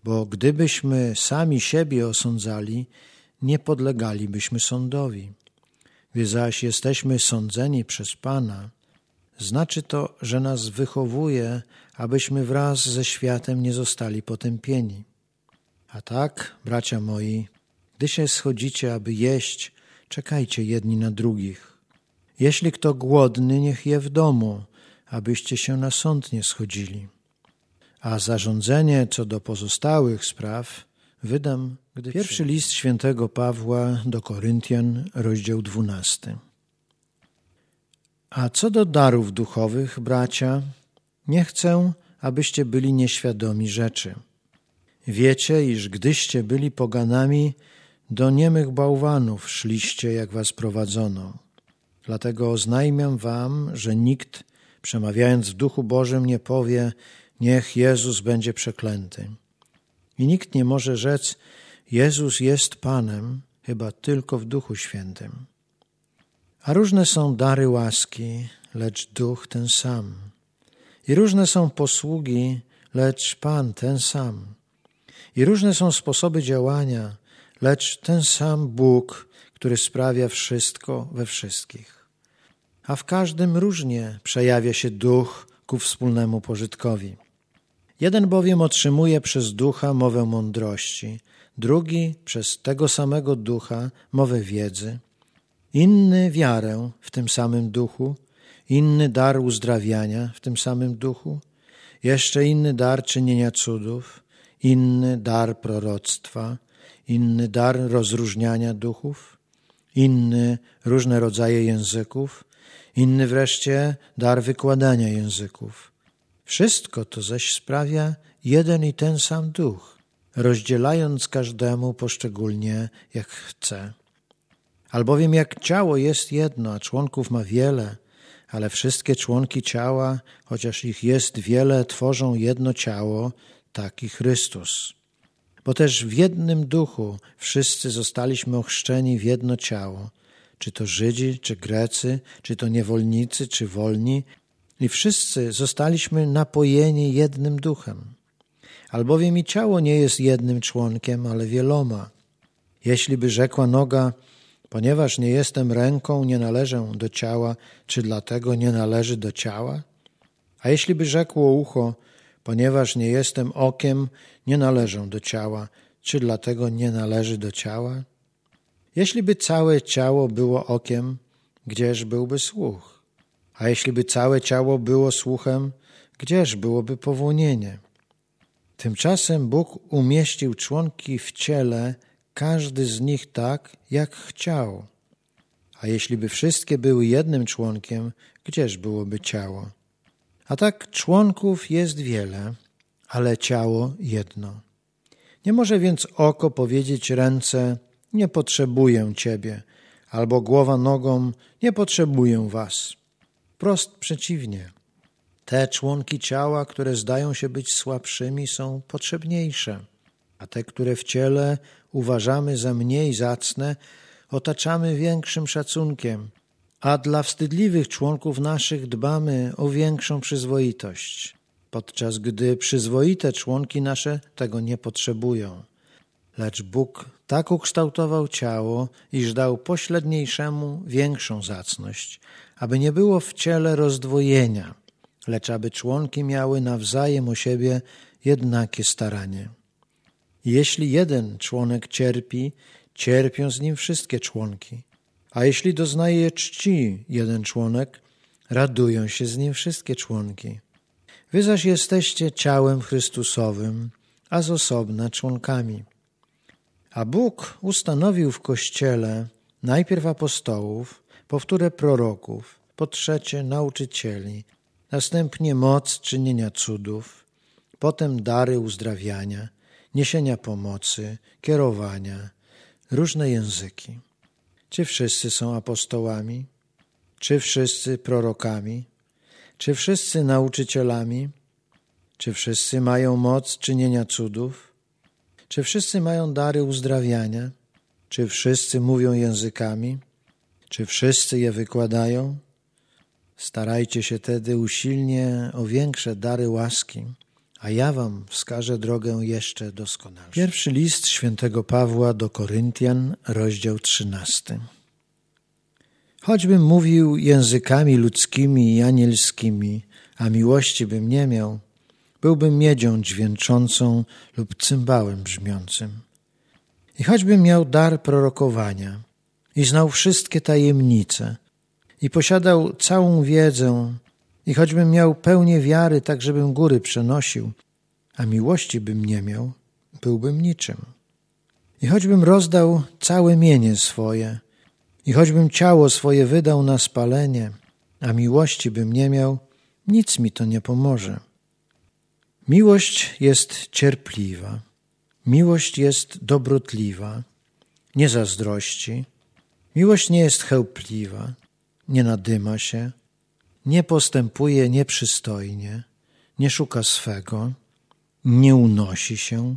Bo gdybyśmy sami siebie osądzali, nie podlegalibyśmy sądowi. Gdy zaś jesteśmy sądzeni przez Pana, znaczy to, że nas wychowuje, abyśmy wraz ze światem nie zostali potępieni. A tak, bracia moi, gdy się schodzicie, aby jeść, czekajcie jedni na drugich. Jeśli kto głodny, niech je w domu, abyście się na sąd nie schodzili. A zarządzenie co do pozostałych spraw wydam, gdy Pierwszy list świętego Pawła do Koryntian, rozdział 12. A co do darów duchowych, bracia, nie chcę, abyście byli nieświadomi rzeczy. Wiecie, iż gdyście byli poganami, do niemych bałwanów szliście, jak was prowadzono. Dlatego oznajmiam wam, że nikt, przemawiając w duchu Bożym, nie powie, niech Jezus będzie przeklęty. I nikt nie może rzec, Jezus jest Panem, chyba tylko w Duchu Świętym. A różne są dary łaski, lecz Duch ten sam. I różne są posługi, lecz Pan ten sam. I różne są sposoby działania, lecz ten sam Bóg, który sprawia wszystko we wszystkich. A w każdym różnie przejawia się duch ku wspólnemu pożytkowi. Jeden bowiem otrzymuje przez ducha mowę mądrości, drugi przez tego samego ducha mowę wiedzy, inny wiarę w tym samym duchu, inny dar uzdrawiania w tym samym duchu, jeszcze inny dar czynienia cudów, inny dar proroctwa, inny dar rozróżniania duchów, inny różne rodzaje języków, inny wreszcie dar wykładania języków. Wszystko to zaś sprawia jeden i ten sam duch, rozdzielając każdemu poszczególnie jak chce. Albowiem jak ciało jest jedno, a członków ma wiele, ale wszystkie członki ciała, chociaż ich jest wiele, tworzą jedno ciało, taki Chrystus. Bo też w jednym duchu wszyscy zostaliśmy ochrzczeni w jedno ciało, czy to Żydzi, czy Grecy, czy to niewolnicy, czy wolni, i wszyscy zostaliśmy napojeni jednym duchem. Albowiem i ciało nie jest jednym członkiem, ale wieloma. Jeśli by rzekła noga, ponieważ nie jestem ręką, nie należę do ciała, czy dlatego nie należy do ciała? A jeśli by rzekło ucho, ponieważ nie jestem okiem, nie należę do ciała, czy dlatego nie należy do ciała? Jeśli by całe ciało było okiem, gdzież byłby słuch? A jeśli by całe ciało było słuchem, gdzież byłoby powłonienie? Tymczasem Bóg umieścił członki w ciele, każdy z nich tak, jak chciał. A jeśli by wszystkie były jednym członkiem, gdzież byłoby ciało? A tak członków jest wiele, ale ciało jedno. Nie może więc oko powiedzieć ręce, nie potrzebuję Ciebie, albo głowa nogą, nie potrzebuję Was. Prost przeciwnie. Te członki ciała, które zdają się być słabszymi, są potrzebniejsze, a te, które w ciele uważamy za mniej zacne, otaczamy większym szacunkiem, a dla wstydliwych członków naszych dbamy o większą przyzwoitość, podczas gdy przyzwoite członki nasze tego nie potrzebują. Lecz Bóg tak ukształtował ciało, iż dał pośredniejszemu większą zacność, aby nie było w ciele rozdwojenia, lecz aby członki miały nawzajem o siebie jednakie staranie. Jeśli jeden członek cierpi, cierpią z nim wszystkie członki. A jeśli doznaje czci jeden członek, radują się z nim wszystkie członki. Wy zaś jesteście ciałem Chrystusowym, a z osobna członkami. A Bóg ustanowił w Kościele najpierw apostołów, powtórę proroków, po trzecie nauczycieli, następnie moc czynienia cudów, potem dary uzdrawiania, niesienia pomocy, kierowania, różne języki. Czy wszyscy są apostołami? Czy wszyscy prorokami? Czy wszyscy nauczycielami? Czy wszyscy mają moc czynienia cudów? Czy wszyscy mają dary uzdrawiania? Czy wszyscy mówią językami? Czy wszyscy je wykładają? Starajcie się tedy usilnie o większe dary łaski, a ja wam wskażę drogę jeszcze doskonalszą. Pierwszy list świętego Pawła do Koryntian, rozdział trzynasty. Choćbym mówił językami ludzkimi i anielskimi, a miłości bym nie miał, byłbym miedzią dźwięczącą lub cymbałem brzmiącym. I choćbym miał dar prorokowania i znał wszystkie tajemnice i posiadał całą wiedzę i choćbym miał pełnię wiary, tak żebym góry przenosił, a miłości bym nie miał, byłbym niczym. I choćbym rozdał całe mienie swoje, i choćbym ciało swoje wydał na spalenie, a miłości bym nie miał, nic mi to nie pomoże. Miłość jest cierpliwa, miłość jest dobrotliwa, nie zazdrości, miłość nie jest chełpliwa, nie nadyma się, nie postępuje nieprzystojnie, nie szuka swego, nie unosi się,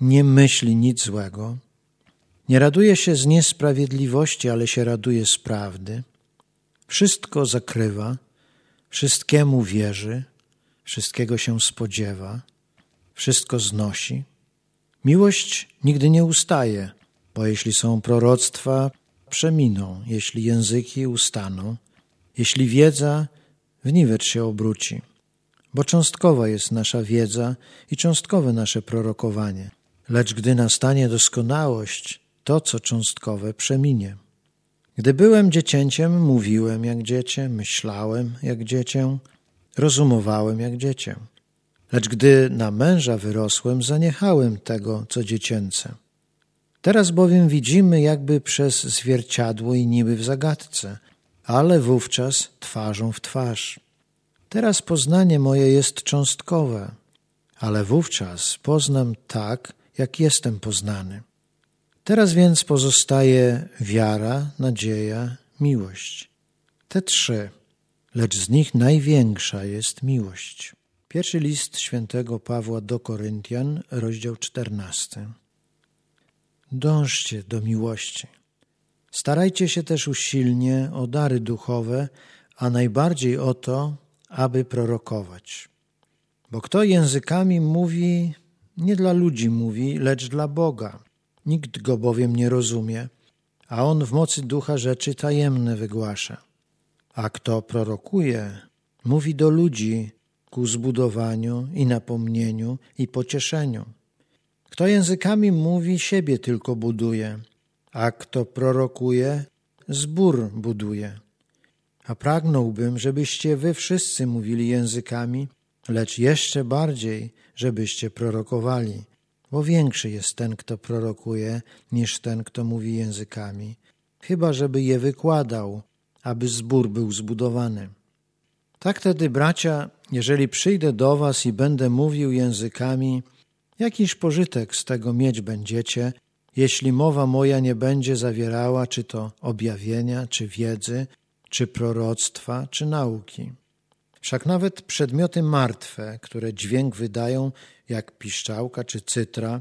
nie myśli nic złego, nie raduje się z niesprawiedliwości, ale się raduje z prawdy. Wszystko zakrywa, wszystkiemu wierzy, wszystkiego się spodziewa, wszystko znosi. Miłość nigdy nie ustaje, bo jeśli są proroctwa, przeminą, jeśli języki ustaną, jeśli wiedza w niwecz się obróci. Bo cząstkowa jest nasza wiedza i cząstkowe nasze prorokowanie. Lecz gdy nastanie doskonałość, to, co cząstkowe, przeminie. Gdy byłem dziecięciem, mówiłem jak dziecię, myślałem jak dziecię, rozumowałem jak dziecię. Lecz gdy na męża wyrosłem, zaniechałem tego, co dziecięce. Teraz bowiem widzimy jakby przez zwierciadło i niby w zagadce, ale wówczas twarzą w twarz. Teraz poznanie moje jest cząstkowe, ale wówczas poznam tak, jak jestem poznany. Teraz więc pozostaje wiara, nadzieja, miłość. Te trzy, lecz z nich największa jest miłość. Pierwszy list świętego Pawła do Koryntian, rozdział 14. Dążcie do miłości. Starajcie się też usilnie o dary duchowe, a najbardziej o to, aby prorokować. Bo kto językami mówi, nie dla ludzi mówi, lecz dla Boga. Nikt go bowiem nie rozumie, a on w mocy ducha rzeczy tajemne wygłasza. A kto prorokuje, mówi do ludzi ku zbudowaniu i napomnieniu i pocieszeniu. Kto językami mówi, siebie tylko buduje, a kto prorokuje, zbór buduje. A pragnąłbym, żebyście wy wszyscy mówili językami, lecz jeszcze bardziej, żebyście prorokowali, bo większy jest ten, kto prorokuje, niż ten, kto mówi językami, chyba żeby je wykładał, aby zbór był zbudowany. Tak tedy, bracia, jeżeli przyjdę do was i będę mówił językami, jakiż pożytek z tego mieć będziecie, jeśli mowa moja nie będzie zawierała czy to objawienia, czy wiedzy, czy proroctwa, czy nauki. Wszak nawet przedmioty martwe, które dźwięk wydają, jak piszczałka czy cytra,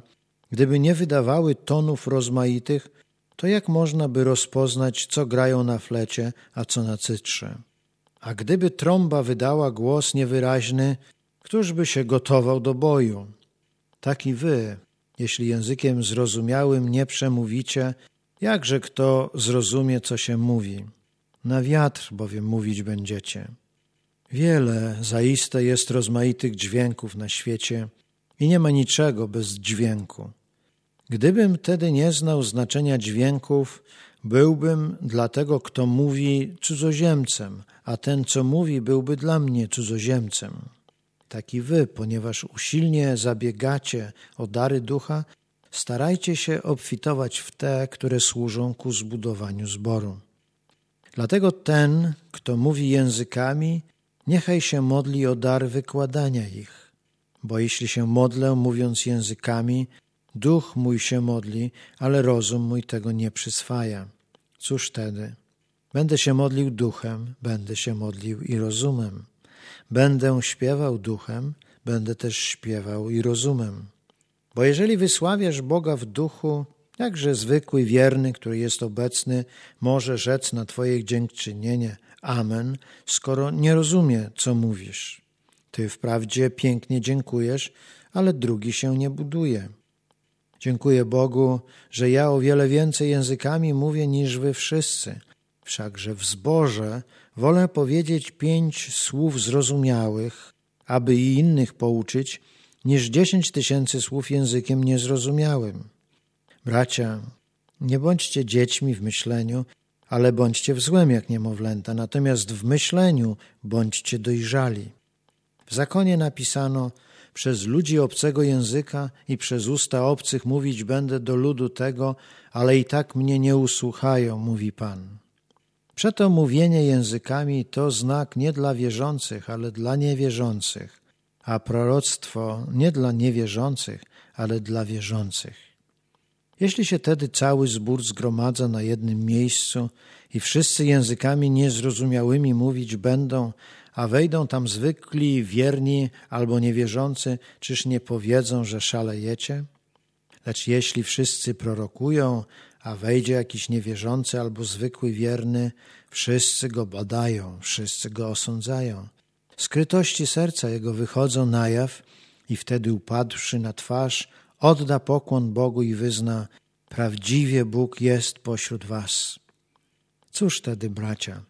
gdyby nie wydawały tonów rozmaitych, to jak można by rozpoznać, co grają na flecie, a co na cytrze? A gdyby trąba wydała głos niewyraźny, któż by się gotował do boju? Tak i wy, jeśli językiem zrozumiałym nie przemówicie, jakże kto zrozumie, co się mówi? Na wiatr bowiem mówić będziecie. Wiele zaiste jest rozmaitych dźwięków na świecie i nie ma niczego bez dźwięku. Gdybym tedy nie znał znaczenia dźwięków, byłbym dla tego, kto mówi, cudzoziemcem, a ten, co mówi, byłby dla mnie cudzoziemcem. Tak i wy, ponieważ usilnie zabiegacie o dary ducha, starajcie się obfitować w te, które służą ku zbudowaniu zboru. Dlatego ten, kto mówi językami, niechaj się modli o dar wykładania ich. Bo jeśli się modlę, mówiąc językami, duch mój się modli, ale rozum mój tego nie przyswaja. Cóż wtedy? Będę się modlił duchem, będę się modlił i rozumem. Będę śpiewał duchem, będę też śpiewał i rozumem. Bo jeżeli wysławiasz Boga w duchu, jakże zwykły wierny, który jest obecny, może rzec na Twoje dziękczynienie Amen, skoro nie rozumie, co mówisz. Ty wprawdzie pięknie dziękujesz, ale drugi się nie buduje. Dziękuję Bogu, że ja o wiele więcej językami mówię niż wy wszyscy. Wszakże w zborze wolę powiedzieć pięć słów zrozumiałych, aby i innych pouczyć, niż dziesięć tysięcy słów językiem niezrozumiałym. Bracia, nie bądźcie dziećmi w myśleniu, ale bądźcie w złem jak niemowlęta, natomiast w myśleniu bądźcie dojrzali. W zakonie napisano, przez ludzi obcego języka i przez usta obcych mówić będę do ludu tego, ale i tak mnie nie usłuchają, mówi Pan. Przeto mówienie językami to znak nie dla wierzących, ale dla niewierzących, a proroctwo nie dla niewierzących, ale dla wierzących. Jeśli się tedy cały zbór zgromadza na jednym miejscu i wszyscy językami niezrozumiałymi mówić będą, a wejdą tam zwykli, wierni albo niewierzący, czyż nie powiedzą, że szalejecie? Lecz jeśli wszyscy prorokują, a wejdzie jakiś niewierzący albo zwykły wierny, wszyscy go badają, wszyscy go osądzają. Skrytości serca jego wychodzą na jaw i wtedy upadłszy na twarz, odda pokłon Bogu i wyzna: Prawdziwie Bóg jest pośród was. Cóż tedy, bracia,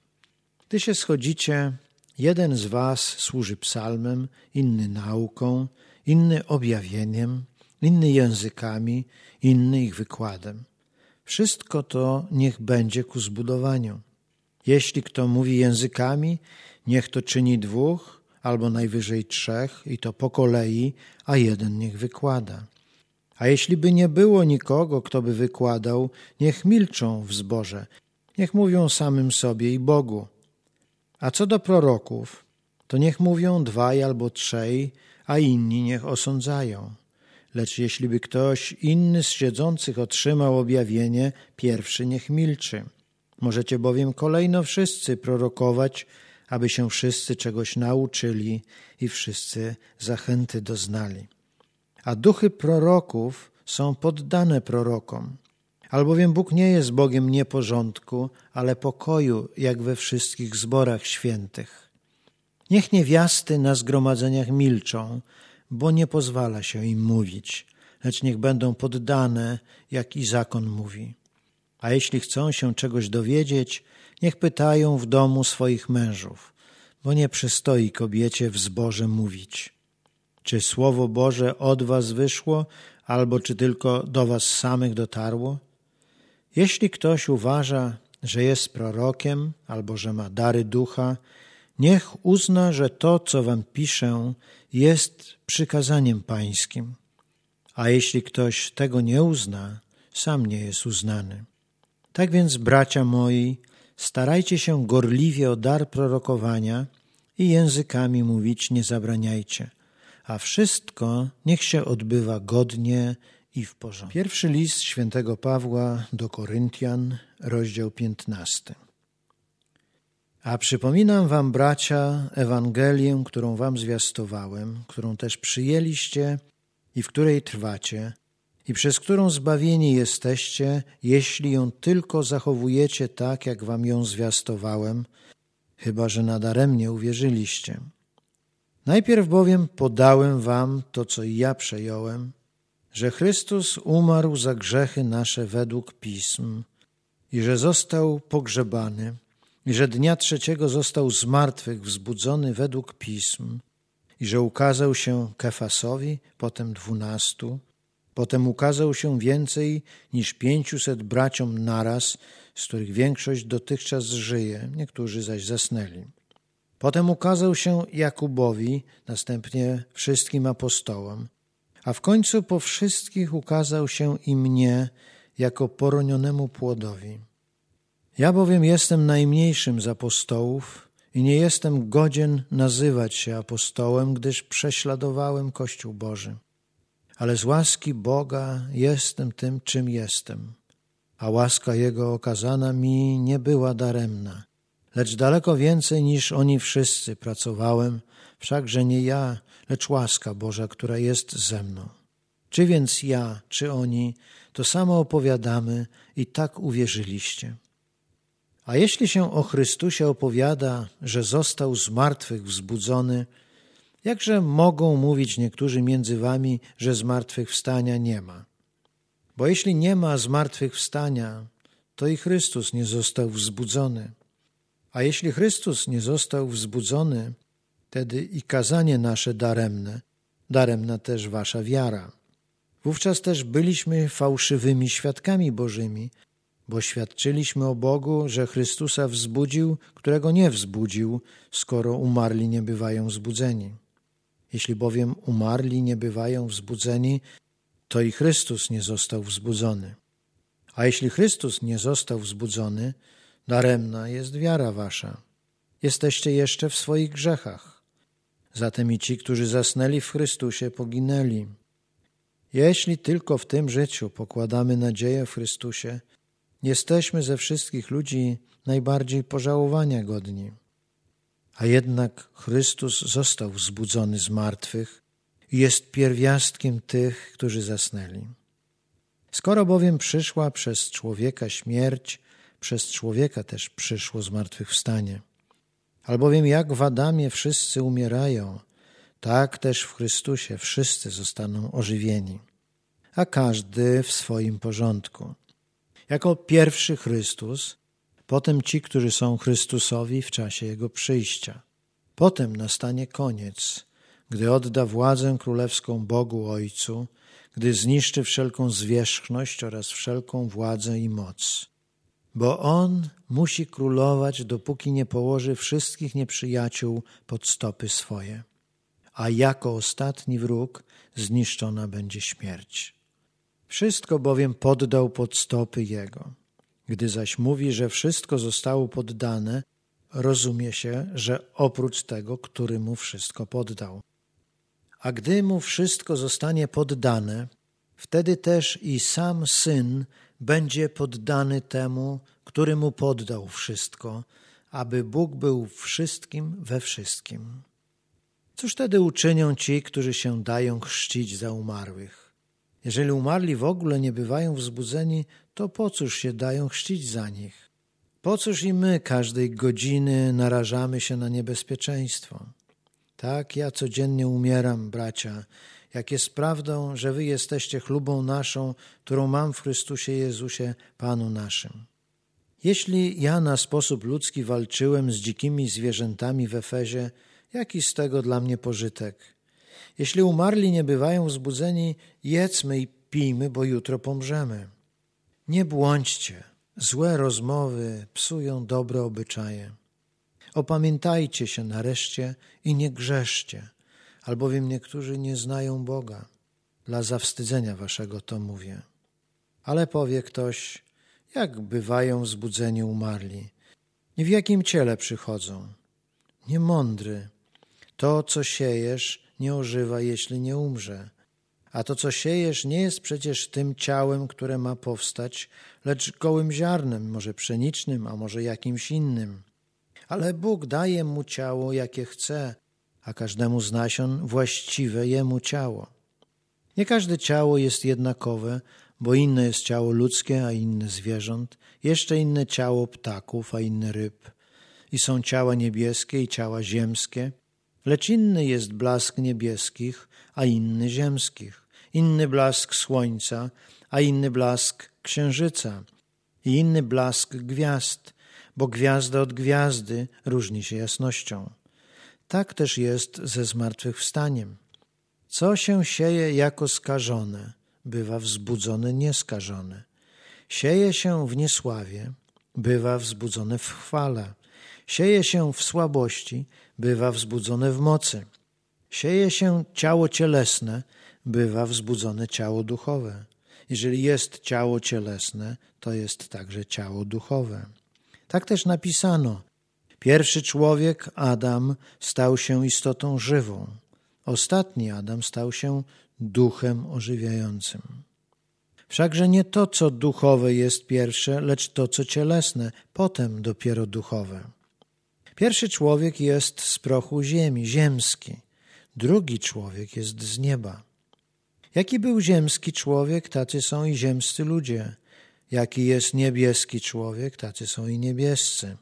gdy się schodzicie, jeden z was służy psalmem, inny nauką, inny objawieniem, inny językami, inny ich wykładem. Wszystko to niech będzie ku zbudowaniu. Jeśli kto mówi językami, niech to czyni dwóch albo najwyżej trzech, i to po kolei, a jeden niech wykłada. A jeśli by nie było nikogo, kto by wykładał, niech milczą w zborze, niech mówią samym sobie i Bogu. A co do proroków, to niech mówią dwaj albo trzej, a inni niech osądzają. Lecz jeśli by ktoś inny z siedzących otrzymał objawienie, pierwszy niech milczy. Możecie bowiem kolejno wszyscy prorokować, aby się wszyscy czegoś nauczyli i wszyscy zachęty doznali. A duchy proroków są poddane prorokom, albowiem Bóg nie jest Bogiem nieporządku, ale pokoju, jak we wszystkich zborach świętych. Niech niewiasty na zgromadzeniach milczą, bo nie pozwala się im mówić, lecz niech będą poddane, jak i zakon mówi. A jeśli chcą się czegoś dowiedzieć, niech pytają w domu swoich mężów, bo nie przystoi kobiecie w zborze mówić. Czy słowo Boże od was wyszło, albo czy tylko do was samych dotarło? Jeśli ktoś uważa, że jest prorokiem albo że ma dary ducha, niech uzna, że to, co wam piszę, jest przykazaniem pańskim. A jeśli ktoś tego nie uzna, sam nie jest uznany. Tak więc, bracia moi, starajcie się gorliwie o dar prorokowania i językami mówić nie zabraniajcie, a wszystko niech się odbywa godnie i w porządku. Pierwszy list świętego Pawła do Koryntian, rozdział 15. A przypominam wam, bracia, Ewangelię, którą wam zwiastowałem, którą też przyjęliście i w której trwacie, i przez którą zbawieni jesteście, jeśli ją tylko zachowujecie tak, jak wam ją zwiastowałem, chyba że nadaremnie uwierzyliście. Najpierw bowiem podałem wam to, co ja przejąłem, że Chrystus umarł za grzechy nasze według pism i że został pogrzebany i że dnia trzeciego został z martwych wzbudzony według pism i że ukazał się Kefasowi, potem dwunastu, potem ukazał się więcej niż pięciuset braciom naraz, z których większość dotychczas żyje, niektórzy zaś zasnęli. Potem ukazał się Jakubowi, następnie wszystkim apostołom, a w końcu po wszystkich ukazał się i mnie jako poronionemu płodowi. Ja bowiem jestem najmniejszym z apostołów i nie jestem godzien nazywać się apostołem, gdyż prześladowałem Kościół Boży. Ale z łaski Boga jestem tym, czym jestem, a łaska Jego okazana mi nie była daremna, lecz daleko więcej niż oni wszyscy pracowałem, wszakże nie ja, lecz łaska Boża, która jest ze mną. Czy więc ja, czy oni, to samo opowiadamy i tak uwierzyliście. A jeśli się o Chrystusie opowiada, że został z martwych wzbudzony, jakże mogą mówić niektórzy między wami, że zmartwychwstania nie ma? Bo jeśli nie ma zmartwychwstania, to i Chrystus nie został wzbudzony. A jeśli Chrystus nie został wzbudzony, wtedy i kazanie nasze daremne, daremna też wasza wiara. Wówczas też byliśmy fałszywymi świadkami Bożymi, bo świadczyliśmy o Bogu, że Chrystusa wzbudził, którego nie wzbudził, skoro umarli nie bywają wzbudzeni. Jeśli bowiem umarli nie bywają wzbudzeni, to i Chrystus nie został wzbudzony. A jeśli Chrystus nie został wzbudzony, daremna jest wiara wasza. Jesteście jeszcze w swoich grzechach. Zatem i ci, którzy zasnęli w Chrystusie, poginęli. Jeśli tylko w tym życiu pokładamy nadzieję w Chrystusie, jesteśmy ze wszystkich ludzi najbardziej pożałowania godni. A jednak Chrystus został wzbudzony z martwych i jest pierwiastkiem tych, którzy zasnęli. Skoro bowiem przyszła przez człowieka śmierć, przez człowieka też przyszło zmartwychwstanie. Albowiem jak w Adamie wszyscy umierają, tak też w Chrystusie wszyscy zostaną ożywieni, a każdy w swoim porządku. Jako pierwszy Chrystus, potem ci, którzy są Chrystusowi w czasie Jego przyjścia. Potem nastanie koniec, gdy odda władzę królewską Bogu Ojcu, gdy zniszczy wszelką zwierzchność oraz wszelką władzę i moc. Bo On musi królować, dopóki nie położy wszystkich nieprzyjaciół pod stopy swoje. A jako ostatni wróg zniszczona będzie śmierć. Wszystko bowiem poddał pod stopy Jego. Gdy zaś mówi, że wszystko zostało poddane, rozumie się, że oprócz tego, który mu wszystko poddał. A gdy mu wszystko zostanie poddane, wtedy też i sam syn będzie poddany temu, który mu poddał wszystko, aby Bóg był wszystkim we wszystkim. Cóż wtedy uczynią ci, którzy się dają chrzcić za umarłych? Jeżeli umarli w ogóle nie bywają wzbudzeni, to po cóż się dają chrzcić za nich? Po cóż i my każdej godziny narażamy się na niebezpieczeństwo? Tak, ja codziennie umieram, bracia, jak jest prawdą, że wy jesteście chlubą naszą, którą mam w Chrystusie Jezusie, Panu naszym. Jeśli ja na sposób ludzki walczyłem z dzikimi zwierzętami w Efezie, jaki z tego dla mnie pożytek? Jeśli umarli nie bywają wzbudzeni, jedzmy i pijmy, bo jutro pomrzemy. Nie błądźcie, złe rozmowy psują dobre obyczaje. Opamiętajcie się nareszcie i nie grzeszcie, albowiem niektórzy nie znają Boga. Dla zawstydzenia waszego to mówię. Ale powie ktoś, jak bywają wzbudzeni umarli i w jakim ciele przychodzą. Niemądry, to co siejesz nie ożywa, jeśli nie umrze. A to, co siejesz, nie jest przecież tym ciałem, które ma powstać, lecz gołym ziarnem, może pszenicznym, a może jakimś innym. Ale Bóg daje mu ciało, jakie chce, a każdemu z nasion właściwe jemu ciało. Nie każde ciało jest jednakowe, bo inne jest ciało ludzkie, a inne zwierząt, jeszcze inne ciało ptaków, a inne ryb. I są ciała niebieskie i ciała ziemskie, lecz inny jest blask niebieskich, a inny ziemskich, inny blask słońca, a inny blask księżyca i inny blask gwiazd, bo gwiazda od gwiazdy różni się jasnością. Tak też jest ze zmartwychwstaniem. Co się sieje jako skażone, bywa wzbudzone nieskażone. Sieje się w niesławie, bywa wzbudzone w chwale. Sieje się w słabości, bywa wzbudzone w mocy. Sieje się ciało cielesne, bywa wzbudzone ciało duchowe. Jeżeli jest ciało cielesne, to jest także ciało duchowe. Tak też napisano: Pierwszy człowiek, Adam, stał się istotą żywą. Ostatni Adam stał się duchem ożywiającym. Wszakże nie to, co duchowe jest pierwsze, lecz to, co cielesne, potem dopiero duchowe. Pierwszy człowiek jest z prochu ziemi, ziemski. Drugi człowiek jest z nieba. Jaki był ziemski człowiek, tacy są i ziemscy ludzie. Jaki jest niebieski człowiek, tacy są i niebiescy.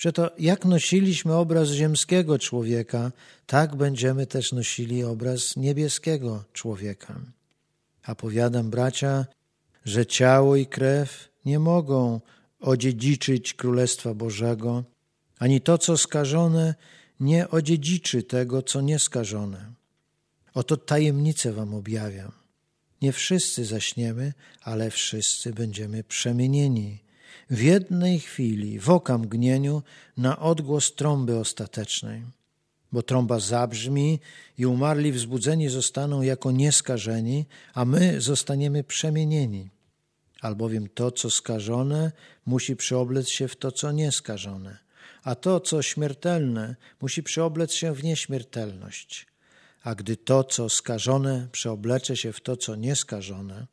Przeto jak nosiliśmy obraz ziemskiego człowieka, tak będziemy też nosili obraz niebieskiego człowieka. A powiadam, bracia, że ciało i krew nie mogą odziedziczyć Królestwa Bożego, ani to, co skażone, nie odziedziczy tego, co nieskażone. Oto tajemnicę wam objawiam. Nie wszyscy zaśniemy, ale wszyscy będziemy przemienieni. W jednej chwili, w okamgnieniu, na odgłos trąby ostatecznej. Bo trąba zabrzmi i umarli wzbudzeni zostaną jako nieskażeni, a my zostaniemy przemienieni. Albowiem to, co skażone, musi przyoblec się w to, co nieskażone, a to, co śmiertelne, musi przyoblec się w nieśmiertelność A gdy to, co skażone, przeoblecze się w to, co nieskażone,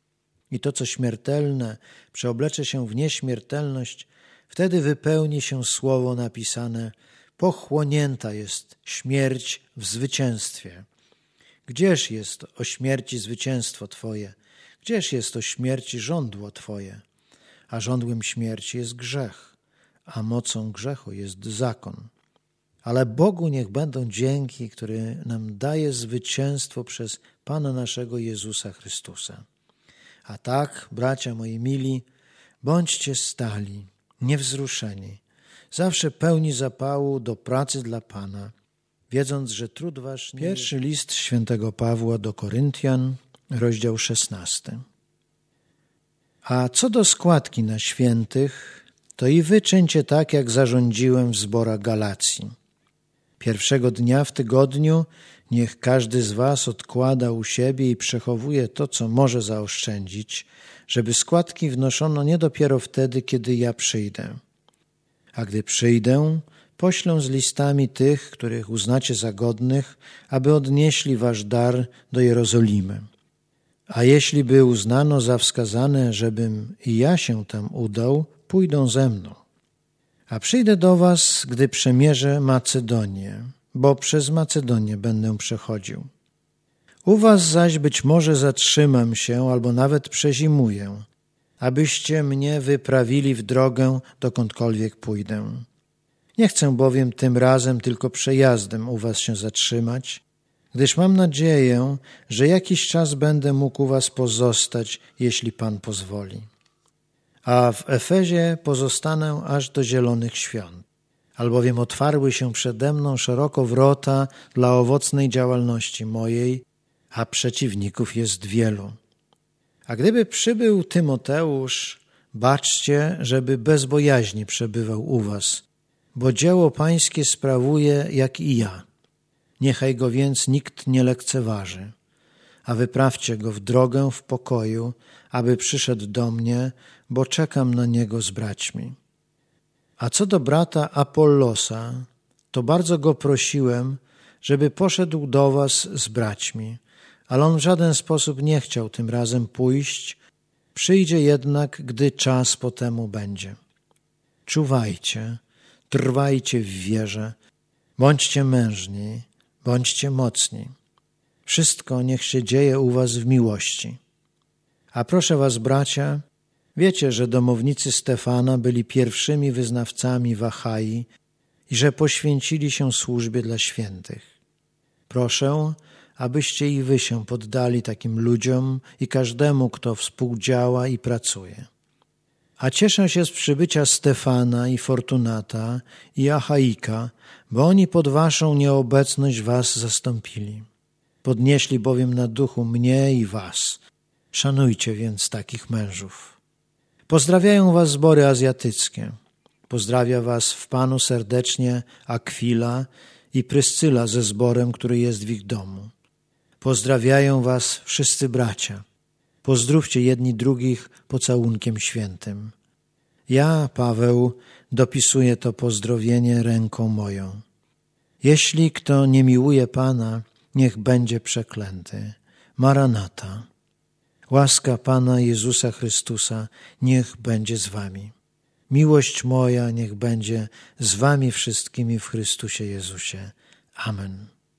i to, co śmiertelne, przeoblecze się w nieśmiertelność, wtedy wypełni się słowo napisane: Pochłonięta jest śmierć w zwycięstwie. Gdzież jest o śmierci zwycięstwo Twoje? Gdzież jest o śmierci żądło Twoje? A żądłem śmierci jest grzech, a mocą grzechu jest zakon. Ale Bogu niech będą dzięki, który nam daje zwycięstwo przez Pana naszego Jezusa Chrystusa. A tak, bracia moi mili, bądźcie stali, niewzruszeni, zawsze pełni zapału do pracy dla Pana, wiedząc, że trud wasz... Nie... Pierwszy list świętego Pawła do Koryntian, rozdział szesnasty. A co do składki na świętych, to i wy czyńcie tak, jak zarządziłem w zborach Galacji. Pierwszego dnia w tygodniu niech każdy z was odkłada u siebie i przechowuje to, co może zaoszczędzić, żeby składki wnoszono nie dopiero wtedy, kiedy ja przyjdę. A gdy przyjdę, poślę z listami tych, których uznacie za godnych, aby odnieśli wasz dar do Jerozolimy. A jeśli by uznano za wskazane, żebym i ja się tam udał, pójdą ze mną. A przyjdę do was, gdy przemierzę Macedonię, bo przez Macedonię będę przechodził. U was zaś być może zatrzymam się albo nawet przezimuję, abyście mnie wyprawili w drogę, dokądkolwiek pójdę. Nie chcę bowiem tym razem tylko przejazdem u was się zatrzymać, gdyż mam nadzieję, że jakiś czas będę mógł u was pozostać, jeśli Pan pozwoli. A w Efezie pozostanę aż do zielonych świąt, albowiem otwarły się przede mną szeroko wrota dla owocnej działalności mojej, a przeciwników jest wielu. A gdyby przybył Tymoteusz, baczcie, żeby bez bojaźni przebywał u was, bo dzieło pańskie sprawuje jak i ja. Niechaj go więc nikt nie lekceważy, a wyprawcie go w drogę w pokoju, aby przyszedł do mnie, bo czekam na niego z braćmi. A co do brata Apollosa, to bardzo go prosiłem, żeby poszedł do was z braćmi, ale on w żaden sposób nie chciał tym razem pójść, przyjdzie jednak, gdy czas po temu będzie. Czuwajcie, trwajcie w wierze, bądźcie mężni, bądźcie mocni. Wszystko niech się dzieje u was w miłości. A proszę was, bracia, wiecie, że domownicy Stefana byli pierwszymi wyznawcami Wachai i że poświęcili się służbie dla świętych. Proszę, abyście i wy się poddali takim ludziom i każdemu, kto współdziała i pracuje. A cieszę się z przybycia Stefana i Fortunata i Achaika, bo oni pod waszą nieobecność was zastąpili. Podnieśli bowiem na duchu mnie i was. Szanujcie więc takich mężów. Pozdrawiają was zbory azjatyckie. Pozdrawia was w Panu serdecznie Akwila i Pryscyla ze zborem, który jest w ich domu. Pozdrawiają was wszyscy bracia. Pozdrówcie jedni drugich pocałunkiem świętym. Ja, Paweł, dopisuję to pozdrowienie ręką moją. Jeśli kto nie miłuje Pana, niech będzie przeklęty. Maranata. Łaska Pana Jezusa Chrystusa niech będzie z wami. Miłość moja niech będzie z wami wszystkimi w Chrystusie Jezusie. Amen.